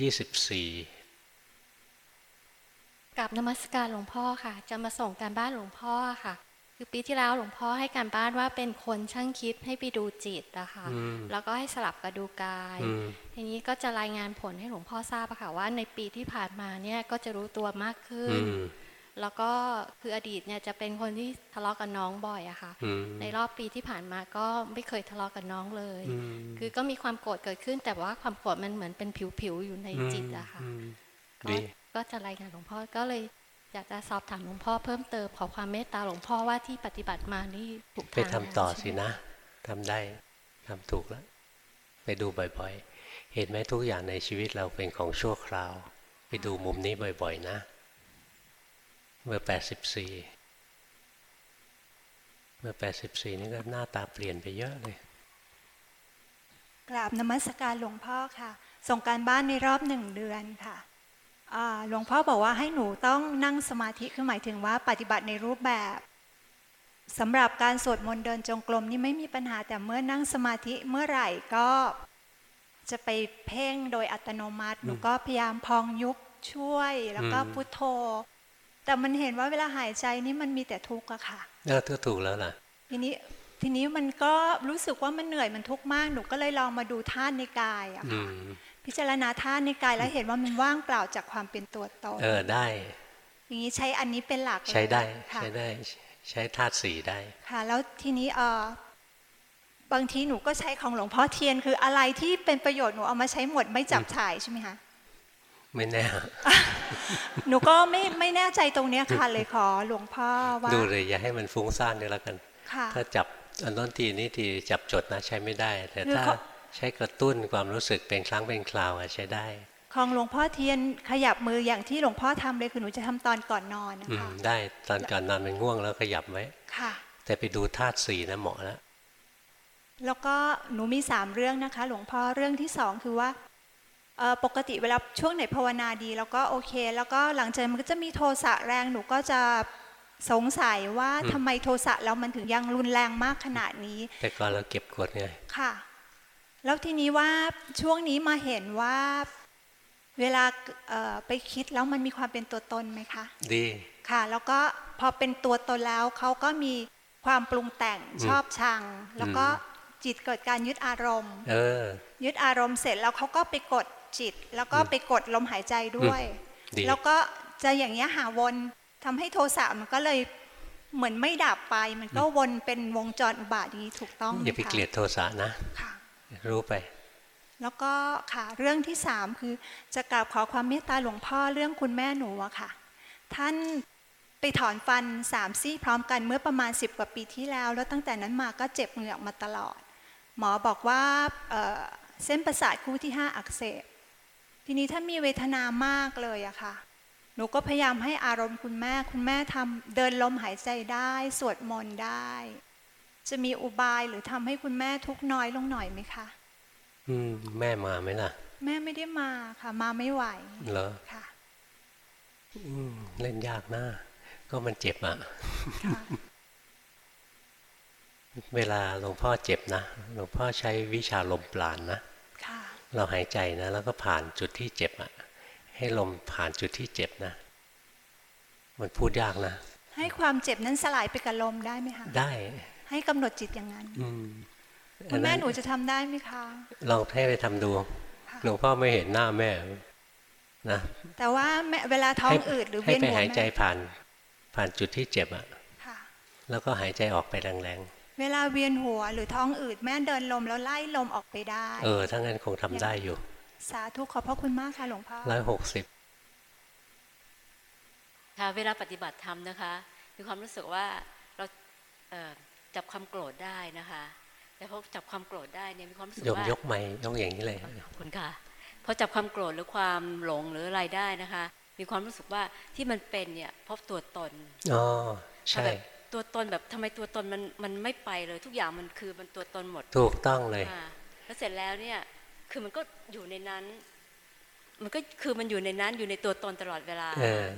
ยี่สิบสี่กับนมัสการหลวงพ่อค่ะ จะมาส่งการบ้านหลวงพ่อค่ะ คือปีที่แล้วหลวงพ่อให้การบ้านว่าเป็นคนช่างคิดให้ไปดูจิตนะคะแล้วก็ให้สลับกับดูกายทีนี้ก็จะรายงานผลให้หลวงพ่อทราบค่ะว่าในปีที่ผ่านมาเนี่ยก็จะรู้ตัวมากขึ้น แล้วก็คืออดีตเนี่ยจะเป็นคนที่ทะเลาะกับน้องบ่อยอะค่ะ ในรอบปีที่ผ่านมาก็ไม่เคยทะเลาะกับน้องเลย คือก็มีความโกรธเกิดขึ้น แต่ว่าความโกรธมันเหมือนเป็นผิวๆอยู่ในจิตอะค่ะก็จะรายงานหลวงพ่อก็เลยอยากจะสอบถามหลวงพ่อเพิ่มเติมขอความเมตตาหลวงพ่อว่าที่ปฏิบัติมานี่ถูกทางไปทำต่อสินะทำได้ทำถูกแล้ว ไปดูบ่อยๆ เห็นไหมทุกอย่างในชีวิตเราเป็นของชั่วคราว ไปดูมุมนี้บ่อย ๆ นะ เมื่อแปดสิบสี่เมื่อแปดสิบสี่นี่ก็หน้าตาเปลี่ยนไปเยอะเลย กราบนมัสการหลวงพ่อค่ะ ส่งการบ้านในรอบหนึ่งเดือนค่ะหลวงพ่อบอกว่าให้หนูต้องนั่งสมาธิคือหมายถึงว่าปฏิบัติในรูปแบบสำหรับการสวดมนต์เดินจงกรมนี่ไม่มีปัญหาแต่เมื่อนั่งสมาธิเมื่อไหร่ก็จะไปเพ่งโดยอัตโนมัติ หนูก็พยายามพองยุบช่วย แล้วก็พุทโธ แต่มันเห็นว่าเวลาหายใจนี่มันมีแต่ทุกข์อะค่ะเออถูกแล้วล่ะ ทีนี้ทีนี้มันก็รู้สึกว่ามันเหนื่อยมันทุกข์มากหนูก็เลยลองมาดูท่านในกายอะค่ะพิจารณาธาตุในกายแล้วเห็นว่ามันว่างเปล่าจากความเป็นตัวตนเออได้ อย่างนี้ใช้อันนี้เป็นหลักใช้ได้ใช้ได้ใช้ธาตุสีได้ค่ะ แล้วทีนี้เออบางทีหนูก็ใช้ของหลวงพ่อเทียนคืออะไรที่เป็นประโยชน์หนูเอามาใช้หมดไม่จับฉายใช่ไหมคะ ไม่แน่ หนูก็ไม่ไม่แน่ใจตรงเนี้ยค่ะเลยขอหลวงพ่อว่าดูเลยอย่าให้มันฟุ้งซ่านเลยแล้วกัน ถ้าจับอันน้นทีนี้ทีจับจดนะใช้ไม่ได้ แต่ถ้าใช้กระตุ้นความรู้สึกเป็นครั้งเป็นคราวใช้ได้ของหลวงพ่อเทียนขยับมืออย่างที่หลวงพ่อทำเลยคือหนูจะทำตอนก่อนนอนนะคะได้ตอนก่อนนอนมันง่วงแล้วขยับไว้ค่ะ แต่ไปดูธาตุสี่นะเหมาะแล้วแล้วก็หนูมีสามเรื่องนะคะ หลวงพ่อเรื่องที่สองคือว่า ปกติเวลาช่วงไหนภาวนาดี แล้วก็โอเค แล้วก็หลังจากมันก็จะมีโทสะแรงหนูก็จะสงสัยว่าทำไมโทสะแล้วมันถึงยังรุนแรงมากขนาดนี้ แต่ก่อนเราเก็บกดไงค่ะ แล้วทีนี้ว่าช่วงนี้มาเห็นว่าเวลาไปคิดแล้วมันมีความเป็นตัวตนไหมคะ ดีค่ะ แล้วก็พอเป็นตัวตนแล้วเขาก็มีความปรุงแต่งชอบชัง แล้วก็จิตเกิดการยึดอารมณ์เออยึดอารมณ์เสร็จแล้วเขาก็ไปกด จิต แล้วก็ไปกดลมหายใจด้วย แล้วก็จะอย่างเงี้ยหาวนทำให้โทสะมันก็เลยเหมือนไม่ดับไป มันก็วนเป็นวงจรอุบาทนี้ถูกต้องอย่าไปเกลียดโทสะนะค่ะรู้ไป แล้วก็ค่ะเรื่องที่สามคือจะกราบขอความเมตตาหลวงพ่อเรื่องคุณแม่หนูอะค่ะ ท่านไปถอนฟันสามซี่พร้อมกันเมื่อประมาณสิบกว่าปีที่แล้ว แล้วตั้งแต่นั้นมาก็เจ็บเหงือกมาตลอด หมอบอกว่าเส้นประสาทคู่ที่ห้าอักเสบ ทีนี้ถ้ามีเวทนามากเลยอะค่ะ หนูก็พยายามให้อารมณ์คุณแม่ คุณแม่ทำเดินลมหายใจได้ สวดมนต์ได้ จะมีอุบายหรือทำให้คุณแม่ทุกน้อยลงหน่อยไหมคะ อืม แม่มาไหมล่ะ แม่ไม่ได้มาค่ะ มาไม่ไหว เหรอ ค่ะอืมเล่นยากนะก็มันเจ็บอะเวลาหลวงพ่อเจ็บนะ หลวงพ่อใช้วิชาลมปราณนะ เราหายใจนะแล้วก็ผ่านจุดที่เจ็บอะให้ลมผ่านจุดที่เจ็บนะ มันพูดยากนะ ให้ความเจ็บนั้นสลายไปกับลมได้ไหมคะได้ ให้กำหนดจิตอย่างนั้นคุณแม่หนูจะทำได้ไหมคะลองให้ไปทำดูหลวงพ่อไม่เห็นหน้าแม่นะแต่ว่าเวลาท้องอืดหรือเวียนหัวให้ไปหายใจผ่าน ผ่านจุดที่เจ็บอะแล้วก็หายใจออกไปแรงๆ เวลาเวียนหัวหรือท้องอืดแม่เดินลมแล้วไล่ลมออกไปได้ เออทั้งนั้นคงทำได้อยู่ สาธุขอบพระคุณมากค่ะหลวงพ่อร้อยหกสิบค่ะเวลาปฏิบัติธรรมนะคะ มีความรู้สึกว่าเราจับความโกรธได้นะคะแต่พอจับความโกรธได้เนี่ยมีความรู้สึกว่ายกไม้ยกอย่างนี้เลยขอบคุณค่ะพอจับความโกรธหรือความหลงหรืออะไรได้นะคะ มีความรู้สึกว่าที่มันเป็นเนี่ยพบตัวตนอ๋อใช่ ตัวตนแบบทำไมตัวตนมันมันไม่ไปเลยทุกอย่างมันคือมันตัวตนหมด ถูกต้องเลยแล้วเสร็จแล้วเนี่ยคือมันก็อยู่ในนั้น มันก็คือมันอยู่ในนั้นอยู่ในตัวตนตลอดเวลา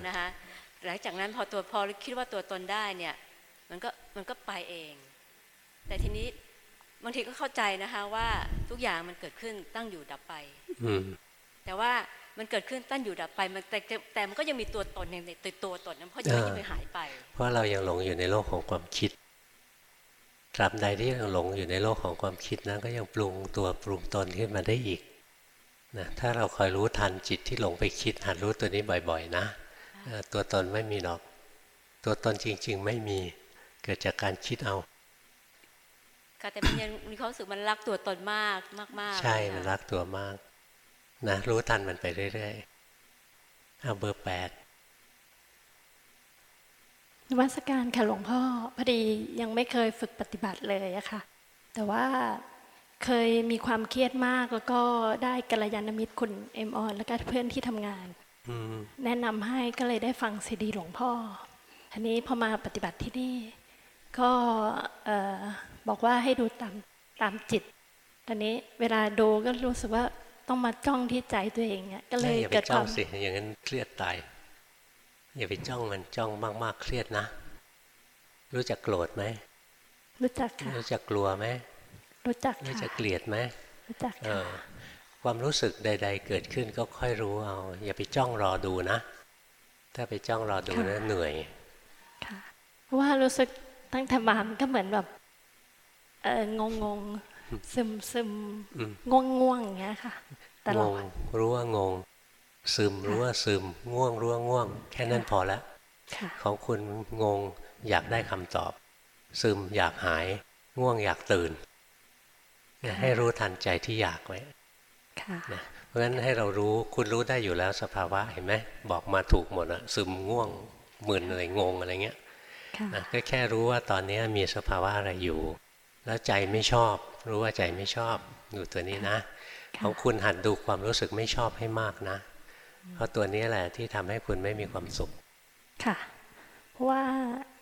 นะคะหลังจากนั้นพอตัวพอคิดว่าตัวตนได้เนี่ย มันก็มันก็ไปเอง แต่ทีนี้บางทีก็เข้าใจนะคะว่าทุกอย่างมันเกิดขึ้นตั้งอยู่ดับไปแต่ว่า มันเกิดขึ้นตั้งอยู่ดับไปมันแต่แต่มันก็ยังมีตัวตนในตัวตัวตนนั้นเพราะยังไม่ไปหายไป เพราะเรายังหลงอยู่ในโลกของความคิดตราบใดที่ยังหลงอยู่ในโลกของความคิดนะก็ยังปรุงตัวปรุงตนขึ้นมาได้อีกนะถ้าเราคอยรู้ทันจิตที่หลงไปคิดหัดรู้ตัวนี้บ่อยๆ นะ ตัวตนไม่มีหรอก ตัวตนจริง ๆ ไม่มีเกิดจากการคิดเอาค่ะแต่มันยังมีความรู้สึกมันรักตัวตนมากมากๆใช่มันรักตัวมาก นะรู้ทันมันไปเรื่อยๆเอาเบอร์แปดนวัตการค่ะหลวงพ่อพอดียังไม่เคยฝึกปฏิบัติเลยอะค่ะ แต่ว่าเคยมีความเครียดมากแล้วก็ได้กัลยาณมิตรคุณเอ็มออนแล้วก็เพื่อนที่ทำงานแนะนำให้ก็เลยได้ฟังซีดีหลวงพ่อทีนี้พอมาปฏิบัติที่นี่ ก็บอกว่าให้ดูตามตามจิตตอนนี้เวลาดูก็รู้สึกว่า ต้องมาจ้องที่ใจตัวเองเนี่ยก็เลยเกิดความสิอย่างนั้นเครียดตายอย่าไปจ้องมันจ้องมาก ๆ เครียดนะ รู้จักโกรธไหมรู้จักค่ะรู้จักกลัวไหมรู้จักรู้จักเกลียดไหมรู้จักค่ะความรู้สึกใด ๆ เกิดขึ้นก็ค่อยรู้เอา อย่าไปจ้องรอดูนะ ถ้าไปจ้องรอดูนะเหนื่อยค่ะเพราะว่ารู้สึกตั้งแต่มามันก็เหมือนแบบเอองงง ซึมซึมง่วงง่วงอย่างเงี้ยค่ะตลอดรู้ว่างง ซึมรู้ว่าซึม ง่วงรู้ว่าง่วง แค่นั้นพอแล้วของคุณงงอยากได้คำตอบ ซึมอยากหาย ง่วงอยากตื่นให้รู้ทันใจที่อยากไว้เพราะฉะนั้นให้เรารู้คุณรู้ได้อยู่แล้วสภาวะเห็นไหมบอกมาถูกหมดอะซึมง่วงมึนอะไรงงอะไรเงี้ยก็แค่รู้ว่าตอนนี้มีสภาวะอะไรอยู่ แล้วใจไม่ชอบ รู้ว่าใจไม่ชอบดูตัวนี้นะ ของคุณหัดดูความรู้สึกไม่ชอบให้มากนะ เพราะตัวนี้แหละที่ทำให้คุณไม่มีความสุข ค่ะ เพราะว่า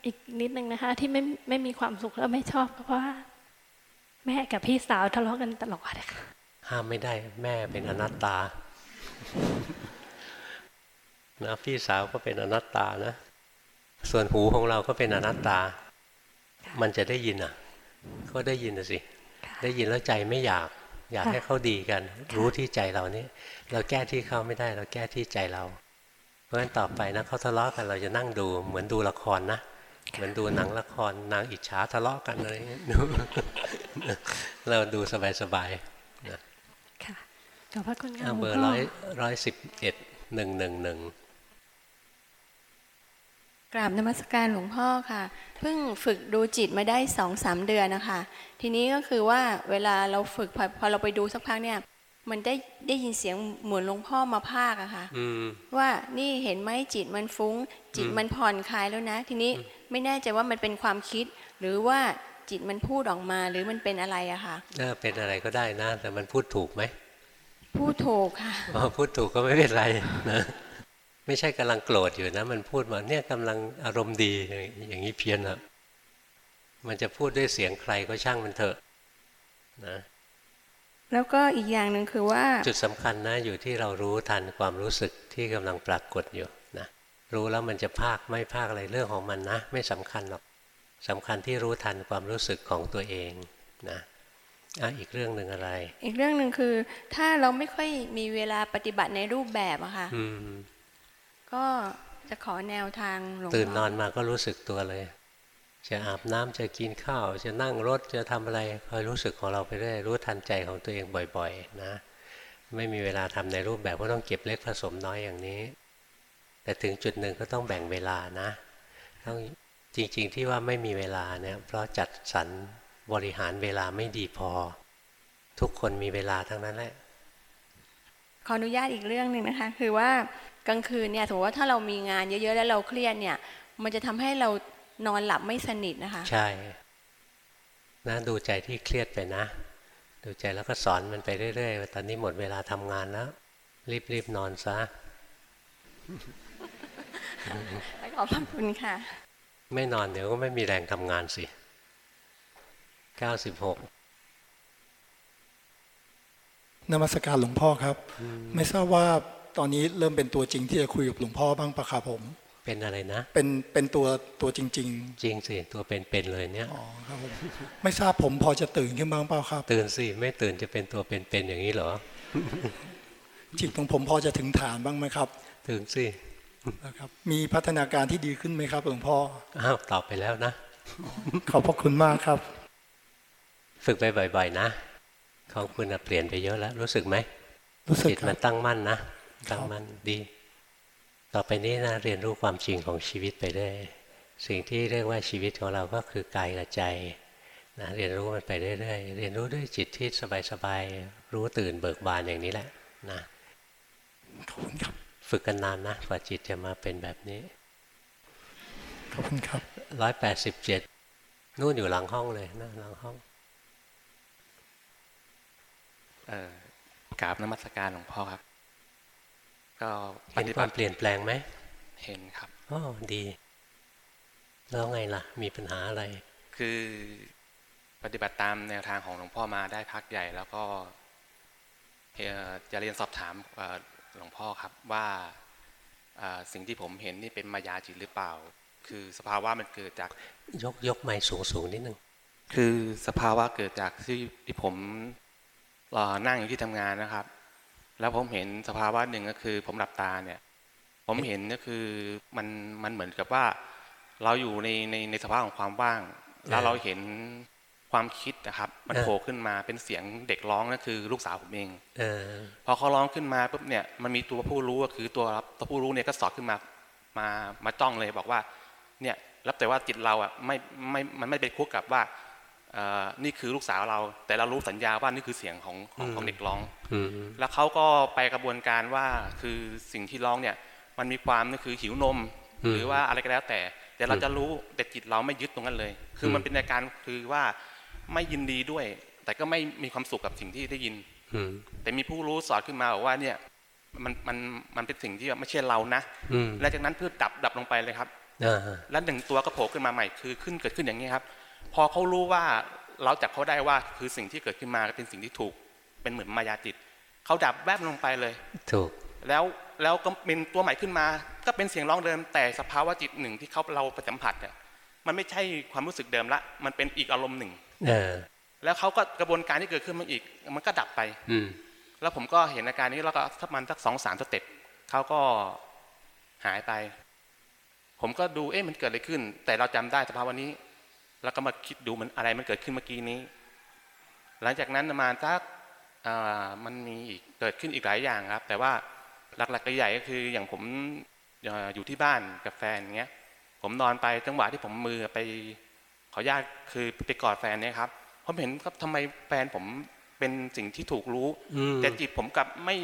อีกนิดนึงนะคะ ที่ไม่ไม่มีความสุขแล้วไม่ชอบเพราะว่า แม่กับพี่สาวทะเลาะกันตลอดค่ะห้ามไม่ได้แม่เป็นอนัตตานะพี่สาวก็เป็นอนัตตานะ ส่วนหูของเราก็เป็นอนัตตา มันจะได้ยินอะ ก็ได้ยินสิ ได้ยินแล้วใจไม่อยาก อยากให้เขาดีกัน รู้ที่ใจเรานี่เราแก้ที่เขาไม่ได้ เราแก้ที่ใจเรา เพราะฉะนั้นต่อไปนะเขาทะเลาะกันเราจะนั่งดูเหมือนดูละครนะเหมือนดูหนังละครนางอิจฉาทะเลาะกันอะไรเงี้ยเราดูสบายๆนะขอบพระคุณค่ะเบอร์ร้อยร้อยสิบเอ็ดหนึ่งหนึ่งหนึ่ง กราบนมัสการหลวงพ่อค่ะ เพิ่งฝึกดูจิตมาได้สองสามเดือนนะคะ ทีนี้ก็คือว่าเวลาเราฝึกพอเราไปดูสักพักเนี่ย มันได้ได้ยินเสียงเหมือนหลวงพ่อมาภาคอะค่ะว่านี่เห็นไหมจิตมันฟุ้ง จิตมันผ่อนคลายแล้วนะ ทีนี้ไม่แน่ใจว่ามันเป็นความคิด หรือว่าจิตมันพูดออกมาหรือมันเป็นอะไรอะค่ะเป็นอะไรก็ได้นะ แต่มันพูดถูกไหมพูดถูกค่ะอ๋อพูดถูกก็ไม่เป็นไรนะ ไม่ใช่กำลังโกรธอยู่นะ มันพูดมาเนี่ยกำลังอารมณ์ดีอย่างนี้เพี้ยนอะมันจะพูดด้วยเสียงใครก็ช่างมันเถอะนะแล้วก็อีกอย่างหนึ่งคือว่า จุดสำคัญนะอยู่ที่เรารู้ทันความรู้สึกที่กำลังปรากฏอยู่นะรู้แล้วมันจะภาคไม่ภาคอะไรเรื่องของมันนะ ไม่สำคัญหรอกสำคัญที่รู้ทันความรู้สึกของตัวเองนะอะอีกเรื่องหนึ่งอะไร อีกเรื่องหนึ่งคือ ถ้าเราไม่ค่อยมีเวลาปฏิบัติในรูปแบบอะค่ะ ก็จะขอแนวทางหลวงตื่นนอนมาก็รู้สึกตัวเลย จะอาบน้ำจะกินข้าว จะนั่งรถจะทำอะไรคอยรู้สึกของเราไปเรื่อยรู้ทันใจของตัวเองบ่อย ๆ นะ ไม่มีเวลาทำในรูปแบบก็ต้องเก็บเล็กผสมน้อยอย่างนี้ แต่ถึงจุดหนึ่งก็ต้องแบ่งเวลานะ ต้องจริงๆที่ว่าไม่มีเวลาเนี่ยเพราะจัดสรรบริหารเวลาไม่ดีพอ ทุกคนมีเวลาทั้งนั้นแหละขออนุญาตอีกเรื่องหนึ่งนะคะ คือว่า กลางคืนเนี่ยถือว่าถ้าเรามีงานเยอะๆแล้วเราเครียดเนี่ย มันจะทำให้เรานอนหลับไม่สนิทนะคะ ใช่นะดูใจที่เครียดไปนะ ดูใจแล้วก็สอนมันไปเรื่อยๆว่าตอนนี้หมดเวลาทำงานแล้ว รีบๆนอนซะขอบพระคุณค่ะ ไม่นอนเดี๋ยวก็ไม่มีแรงทำงานสิเก้าสิบหกนมัสการหลวงพ่อครับ ไม่ทราบว่า ตอนนี้เริ่มเป็นตัวจริงที่จะคุยกับหลวงพ่อบ้างปะครับผม เป็นอะไรนะ เป็นเป็นตัวตัวจริง ๆ จริงสิตัวเป็นๆเลยเนี่ยอ๋อครับผมไม่ทราบผมพอจะตื่นขึ้นบ้างเปล่าครับ ตื่นสิไม่ตื่นจะเป็นตัวเป็นๆอย่างนี้เหรอจิตของผมพอจะถึงฐานบ้างไหมครับ ถึงสินะครับมีพัฒนาการที่ดีขึ้นไหมครับหลวงพ่ออ้าวตอบไปแล้วนะขอบพระคุณมากครับ ฝึกไปบ่อย ๆ นะของคุณเปลี่ยนไปเยอะแล้วรู้สึกไหมรู้สึกจิตมันตั้งมั่นนะ ตั้งมั่นดี ต่อไปนี้นะเรียนรู้ความจริงของชีวิตไปได้ สิ่งที่เรียกว่าชีวิตของเราก็คือกายกับใจนะเรียนรู้มันไปเรื่อยๆเรียนรู้ด้วยจิตที่สบายๆรู้ตื่นเบิกบานอย่างนี้แหละนะขอบคุณครับ ฝึกกันนานนะกว่าจิตจะมาเป็นแบบนี้ขอบคุณครับร้อยแปดสิบเจ็ดนู่นอยู่หลังห้องเลยนะหลังห้องกราบนมัสการหลวงพ่อครับ ก็เห็นความเปลี่ยนแปลงไหมเห็นครับอ๋อดี แล้วไงล่ะ มีปัญหาอะไร คือปฏิบัติตามแนวทางของหลวงพ่อมาได้พักใหญ่ แล้วก็จะเรียนสอบถามหลวงพ่อครับว่าสิ่งที่ผมเห็นนี่เป็นมายาจิตหรือเปล่า คือสภาวะมันเกิดจากยกยกไม้สูงสูงนิดนึงคือสภาวะเกิดจากที่ที่ผมรอนั่งอยู่ที่ทำงานนะครับ แล้วผมเห็นสภาวะหนึ่งก็คือ ผมหลับตาเนี่ย ผมเห็นก็คือมันมันเหมือนกับว่า เราอยู่ในในในสภาพของความว่าง แล้วเราเห็นความคิดนะครับ มันโผล่ขึ้นมาเป็นเสียงเด็กร้องนั่นคือลูกสาวผมเองอพอเขาร้องขึ้นมาปุ๊บเนี่ยมันมีตัวผู้รู้ก็คือตัวตัวผู้รู้เนี่ยก็สอดขึ้นมามามาจ้องเลยบอกว่า เนี่ยรับแต่ว่าจิตเราอะไม่ไม่มันไม่ไปคุกกับว่า นี่คือลูกสาวเรา แต่เรารู้สัญญาว่านี่คือเสียงของของของเด็กร้องแล้วเขาก็ไปกระบวนการว่าคือสิ่งที่ร้องเนี่ย มันมีความนี่คือหิวนม หรือว่าอะไรก็แล้วแต่ แต่เราจะรู้แต่จิตเราไม่ยึดตรงนั้นเลย คือมันเป็นในการคือว่าไม่ยินดีด้วย แต่ก็ไม่มีความสุขกับสิ่งที่ได้ยินแต่มีผู้รู้สอนขึ้นมาบอกว่าเนี่ยมันมันมันเป็นสิ่งที่ไม่ใช่เรานะและจากนั้นเพื่อดับดับลงไปเลยครับแล้วหนึ่งตัวก็โผล่ขึ้นมาใหม่คือขึ้นเกิดขึ้นอย่างนี้ครับ พอเขารู้ว่าเราจับเขาได้ว่าคือสิ่งที่เกิดขึ้นมาเป็นสิ่งที่ถูก เป็นเหมือนมายาจิตเขาดับแวบลงไปเลย ถูก แล้วแล้วก็เป็นตัวใหม่ขึ้นมา ก็เป็นเสียงร้องเดิม แต่สภาวะจิตหนึ่งที่เขาเราไปสัมผัสเนี่ยมันไม่ใช่ความรู้สึกเดิมละ มันเป็นอีกอารมณ์หนึ่งเออแล้วเขาก็กระบวนการที่เกิดขึ้นมาอีก มันก็ดับไป อืแล้วผมก็เห็นอาการนี้แล้วก็สักมันสักสองสามสเต็ปเขาก็หายไป ผมก็ดูเอ๊ะมันเกิดอะไรขึ้น แต่เราจำได้สภาวะนี้ แล้วก็มาคิดดูมันอะไรมันเกิดขึ้นเมื่อกี้นี้ หลังจากนั้นมาสักมันมีอีกเกิดขึ้นอีกหลายอย่างครับ แต่ว่าหลักๆใหญ่ก็คืออย่างผมอยู่ที่บ้านกับแฟนเงี้ย ผมนอนไปจังหวะที่ผมมือไปขอญาตคือไปกอดแฟนเนี่ยครับผมเห็นครับทำไมแฟนผมเป็นสิ่งที่ถูกรู้ แต่จิตผมกลับไม่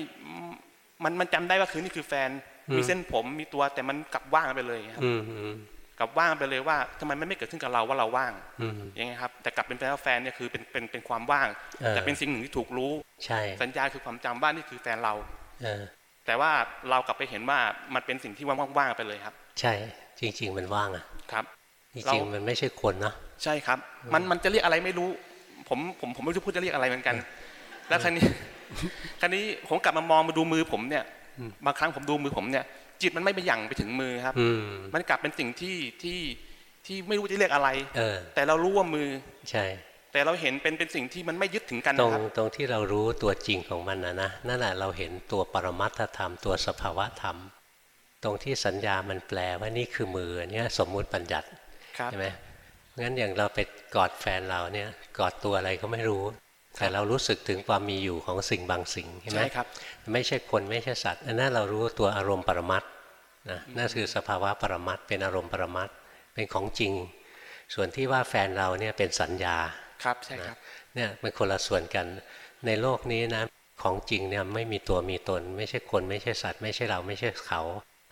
มันมันจำได้ว่าคือนี่คือแฟน มีเส้นผมมีตัวแต่มันกลับว่างไปเลยครับ กับว่างไปเลยว่าทำไมมันไม่เกิดขึ้นกับเราว่าเราว่างยังไงครับ แต่กลับเป็นแฟนแฟนเนี่ยคือเป็นเป็นเป็นความว่าง แต่เป็นสิ่งหนึ่งที่ถูกรู้ใช่สัญญาคือความจำว่านี่คือแฟนเราแต่ว่าเรากลับไปเห็นว่ามันเป็นสิ่งที่ว่างๆไปเลยครับ ใช่จริง ๆ มันว่างอะครับจริงๆมันไม่ใช่คนเนาะใช่ครับ มันมันจะเรียกอะไรไม่รู้ ผมผมผมไม่รู้พูดจะเรียกอะไรเหมือนกัน แล้วครั้นี้ครั้นี้ผมกลับมามองมาดูมือผมเนี่ยบางครั้งผมดูมือผมเนี่ย จิตมันไม่ไปหยั่งไปถึงมือครับมันกลับเป็นสิ่งที่ที่ที่ไม่รู้จะเรียกอะไรเออแต่เรารู้ว่ามือใช่ แต่เราเห็นเป็นเป็นสิ่งที่มันไม่ยึดถึงกันตรงนะครับตรงที่เรารู้ตัวจริงของมันนะนะนั่นแหละเราเห็นตัวปรมัตถธรรมตัวสภาวะธรรม ตรงที่สัญญามันแปลว่านี่คือมือเนี่ยสมมุติบัญญัติครับใช่ไหมงั้นอย่างเราไปกอดแฟนเราเนี่ยกอดตัวอะไรก็ไม่รู้ แต่เรารู้สึกถึงความมีอยู่ของสิ่งบางสิ่งใช่ไหมใช่ครับ ไม่ใช่คนไม่ใช่สัตว์อันนั้นเรารู้ตัวอารมณ์ปรมัตถ์นะนั่นคือสภาวะปรมัตถ์เป็นอารมณ์ปรมัตถ์เป็นของจริง ส่วนที่ว่าแฟนเราเนี่ยเป็นสัญญาครับใช่ครับเนี่ยเป็นคนละส่วนกันในโลกนี้นะของจริงเนี่ยไม่มีตัวมีตน ไม่ใช่คนไม่ใช่สัตว์ ไม่ใช่เราไม่ใช่เขา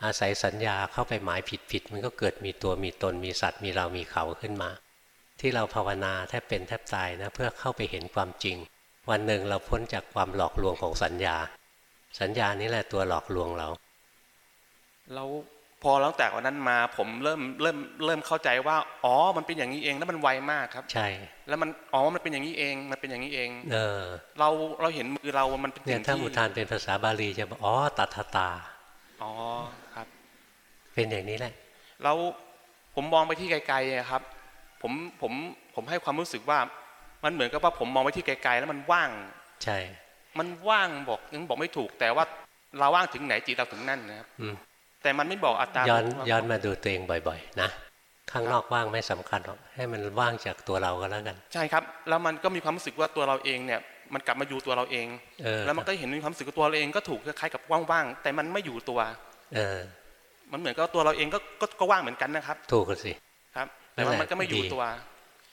อาศัยสัญญาเข้าไปหมายผิดผิดมันก็เกิดมีตัวมีตนมีสัตว์มีเรามีเขาขึ้นมา ที่เราภาวนาแทบเป็นแทบตายนะเพื่อเข้าไปเห็นความจริง วันหนึ่งเราพ้นจากความหลอกลวงของสัญญา สัญญานี้แหละตัวหลอกลวงเราแล้วพอตั้งแต่วันนั้นมาผมเริ่มเริ่มเริ่มเข้าใจว่า อ๋อ มันเป็นอย่างนี้เองแล้วมันไวมากครับ ใช่ แล้วมันอ๋อ มันเป็นอย่างนี้เอง มันเป็นอย่างนี้เอง เออ เราเราเห็นมือเรา มันเป็นเนี่ยสิ่งถ้าที่อุทานเป็นภาษาบาลีจะบอกอ๋อตัทตา อ๋อครับ เป็นอย่างนี้แหละแล้วผมมองไปที่ไกลๆอะครับ ผมผมผมให้ความรู้สึกว่า มันเหมือนกับว่าผมมองไปที่ไกลๆแล้วมันว่างใช่มันว่างบอกยังบอกไม่ถูก แต่ว่าเราว่างถึงไหนจิตเราถึงนั่นนะครับอืมแต่มันไม่บอกอัตราย้อนว่าย้อนมาดูตัวเองบ่อย ๆ นะข้างนอกว่างไม่สำคัญหรอกให้มันว่างจากตัวเราก็แล้วกัน ใช่ครับ แล้วมันก็มีความรู้สึกว่าตัวเราเองเนี่ย มันกลับมาอยู่ตัวเราเองเออแล้วมันก็เห็นมีความรู้สึกว่าตัวเราเองก็ถูกคล้ายๆกับว่างๆแต่มันไม่อยู่ตัว เออ มันเหมือนกับตัวเราเองก็ก็ก็ว่างเหมือนกันนะครับ ถูกกันสิครับ แต่ว่ามันก็ไม่อยู่ตัว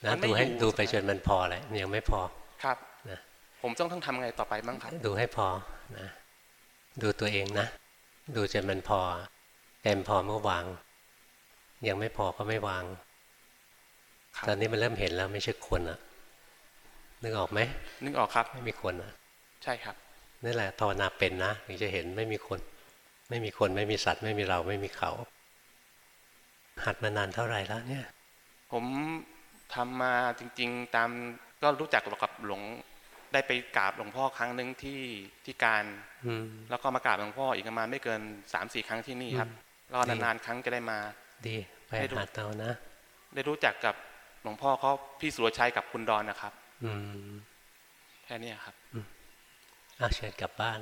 นะมันไม่ดูให้อยู่ดูไปจนมันพอแหละยังไม่พอครับนะผมต้องต้องทำไงต่อไปบ้างครับ ดูให้พอนะดูตัวเองนะ ดูจนมันพอ เต็มพอเมื่อวาง ยังไม่พอก็ไม่วาง ตอนนี้มันเริ่มเห็นแล้วไม่ใช่คนอะนึกออกไหมนึกออกครับ ไม่มีคนอะใช่ครับนั่นแหละภาวนาเป็นนะถึงจะเห็นไม่มีคน ไม่มีคนไม่มีสัตว์ ไม่มีเราไม่มีเขา หัดมานานเท่าไหร่แล้วเนี่ย ผมทำมาจริง ๆ ตามก็รู้จักกับหลวงได้ไปกราบหลวงพ่อครั้งหนึ่งที่ที่การอืมแล้วก็มากราบหลวงพ่ออีกประมาณไม่เกินสามสี่ครั้งที่นี่ครับอืมรอดีนานๆครั้งจะได้มา ดีไปได้รู้หัดเอานะ ได้รู้จักกับหลวงพ่อเขาพี่สุรชัยกับคุณดอนนะครับ อืมแค่เนี้ยครับอะเชิญกลับบ้าน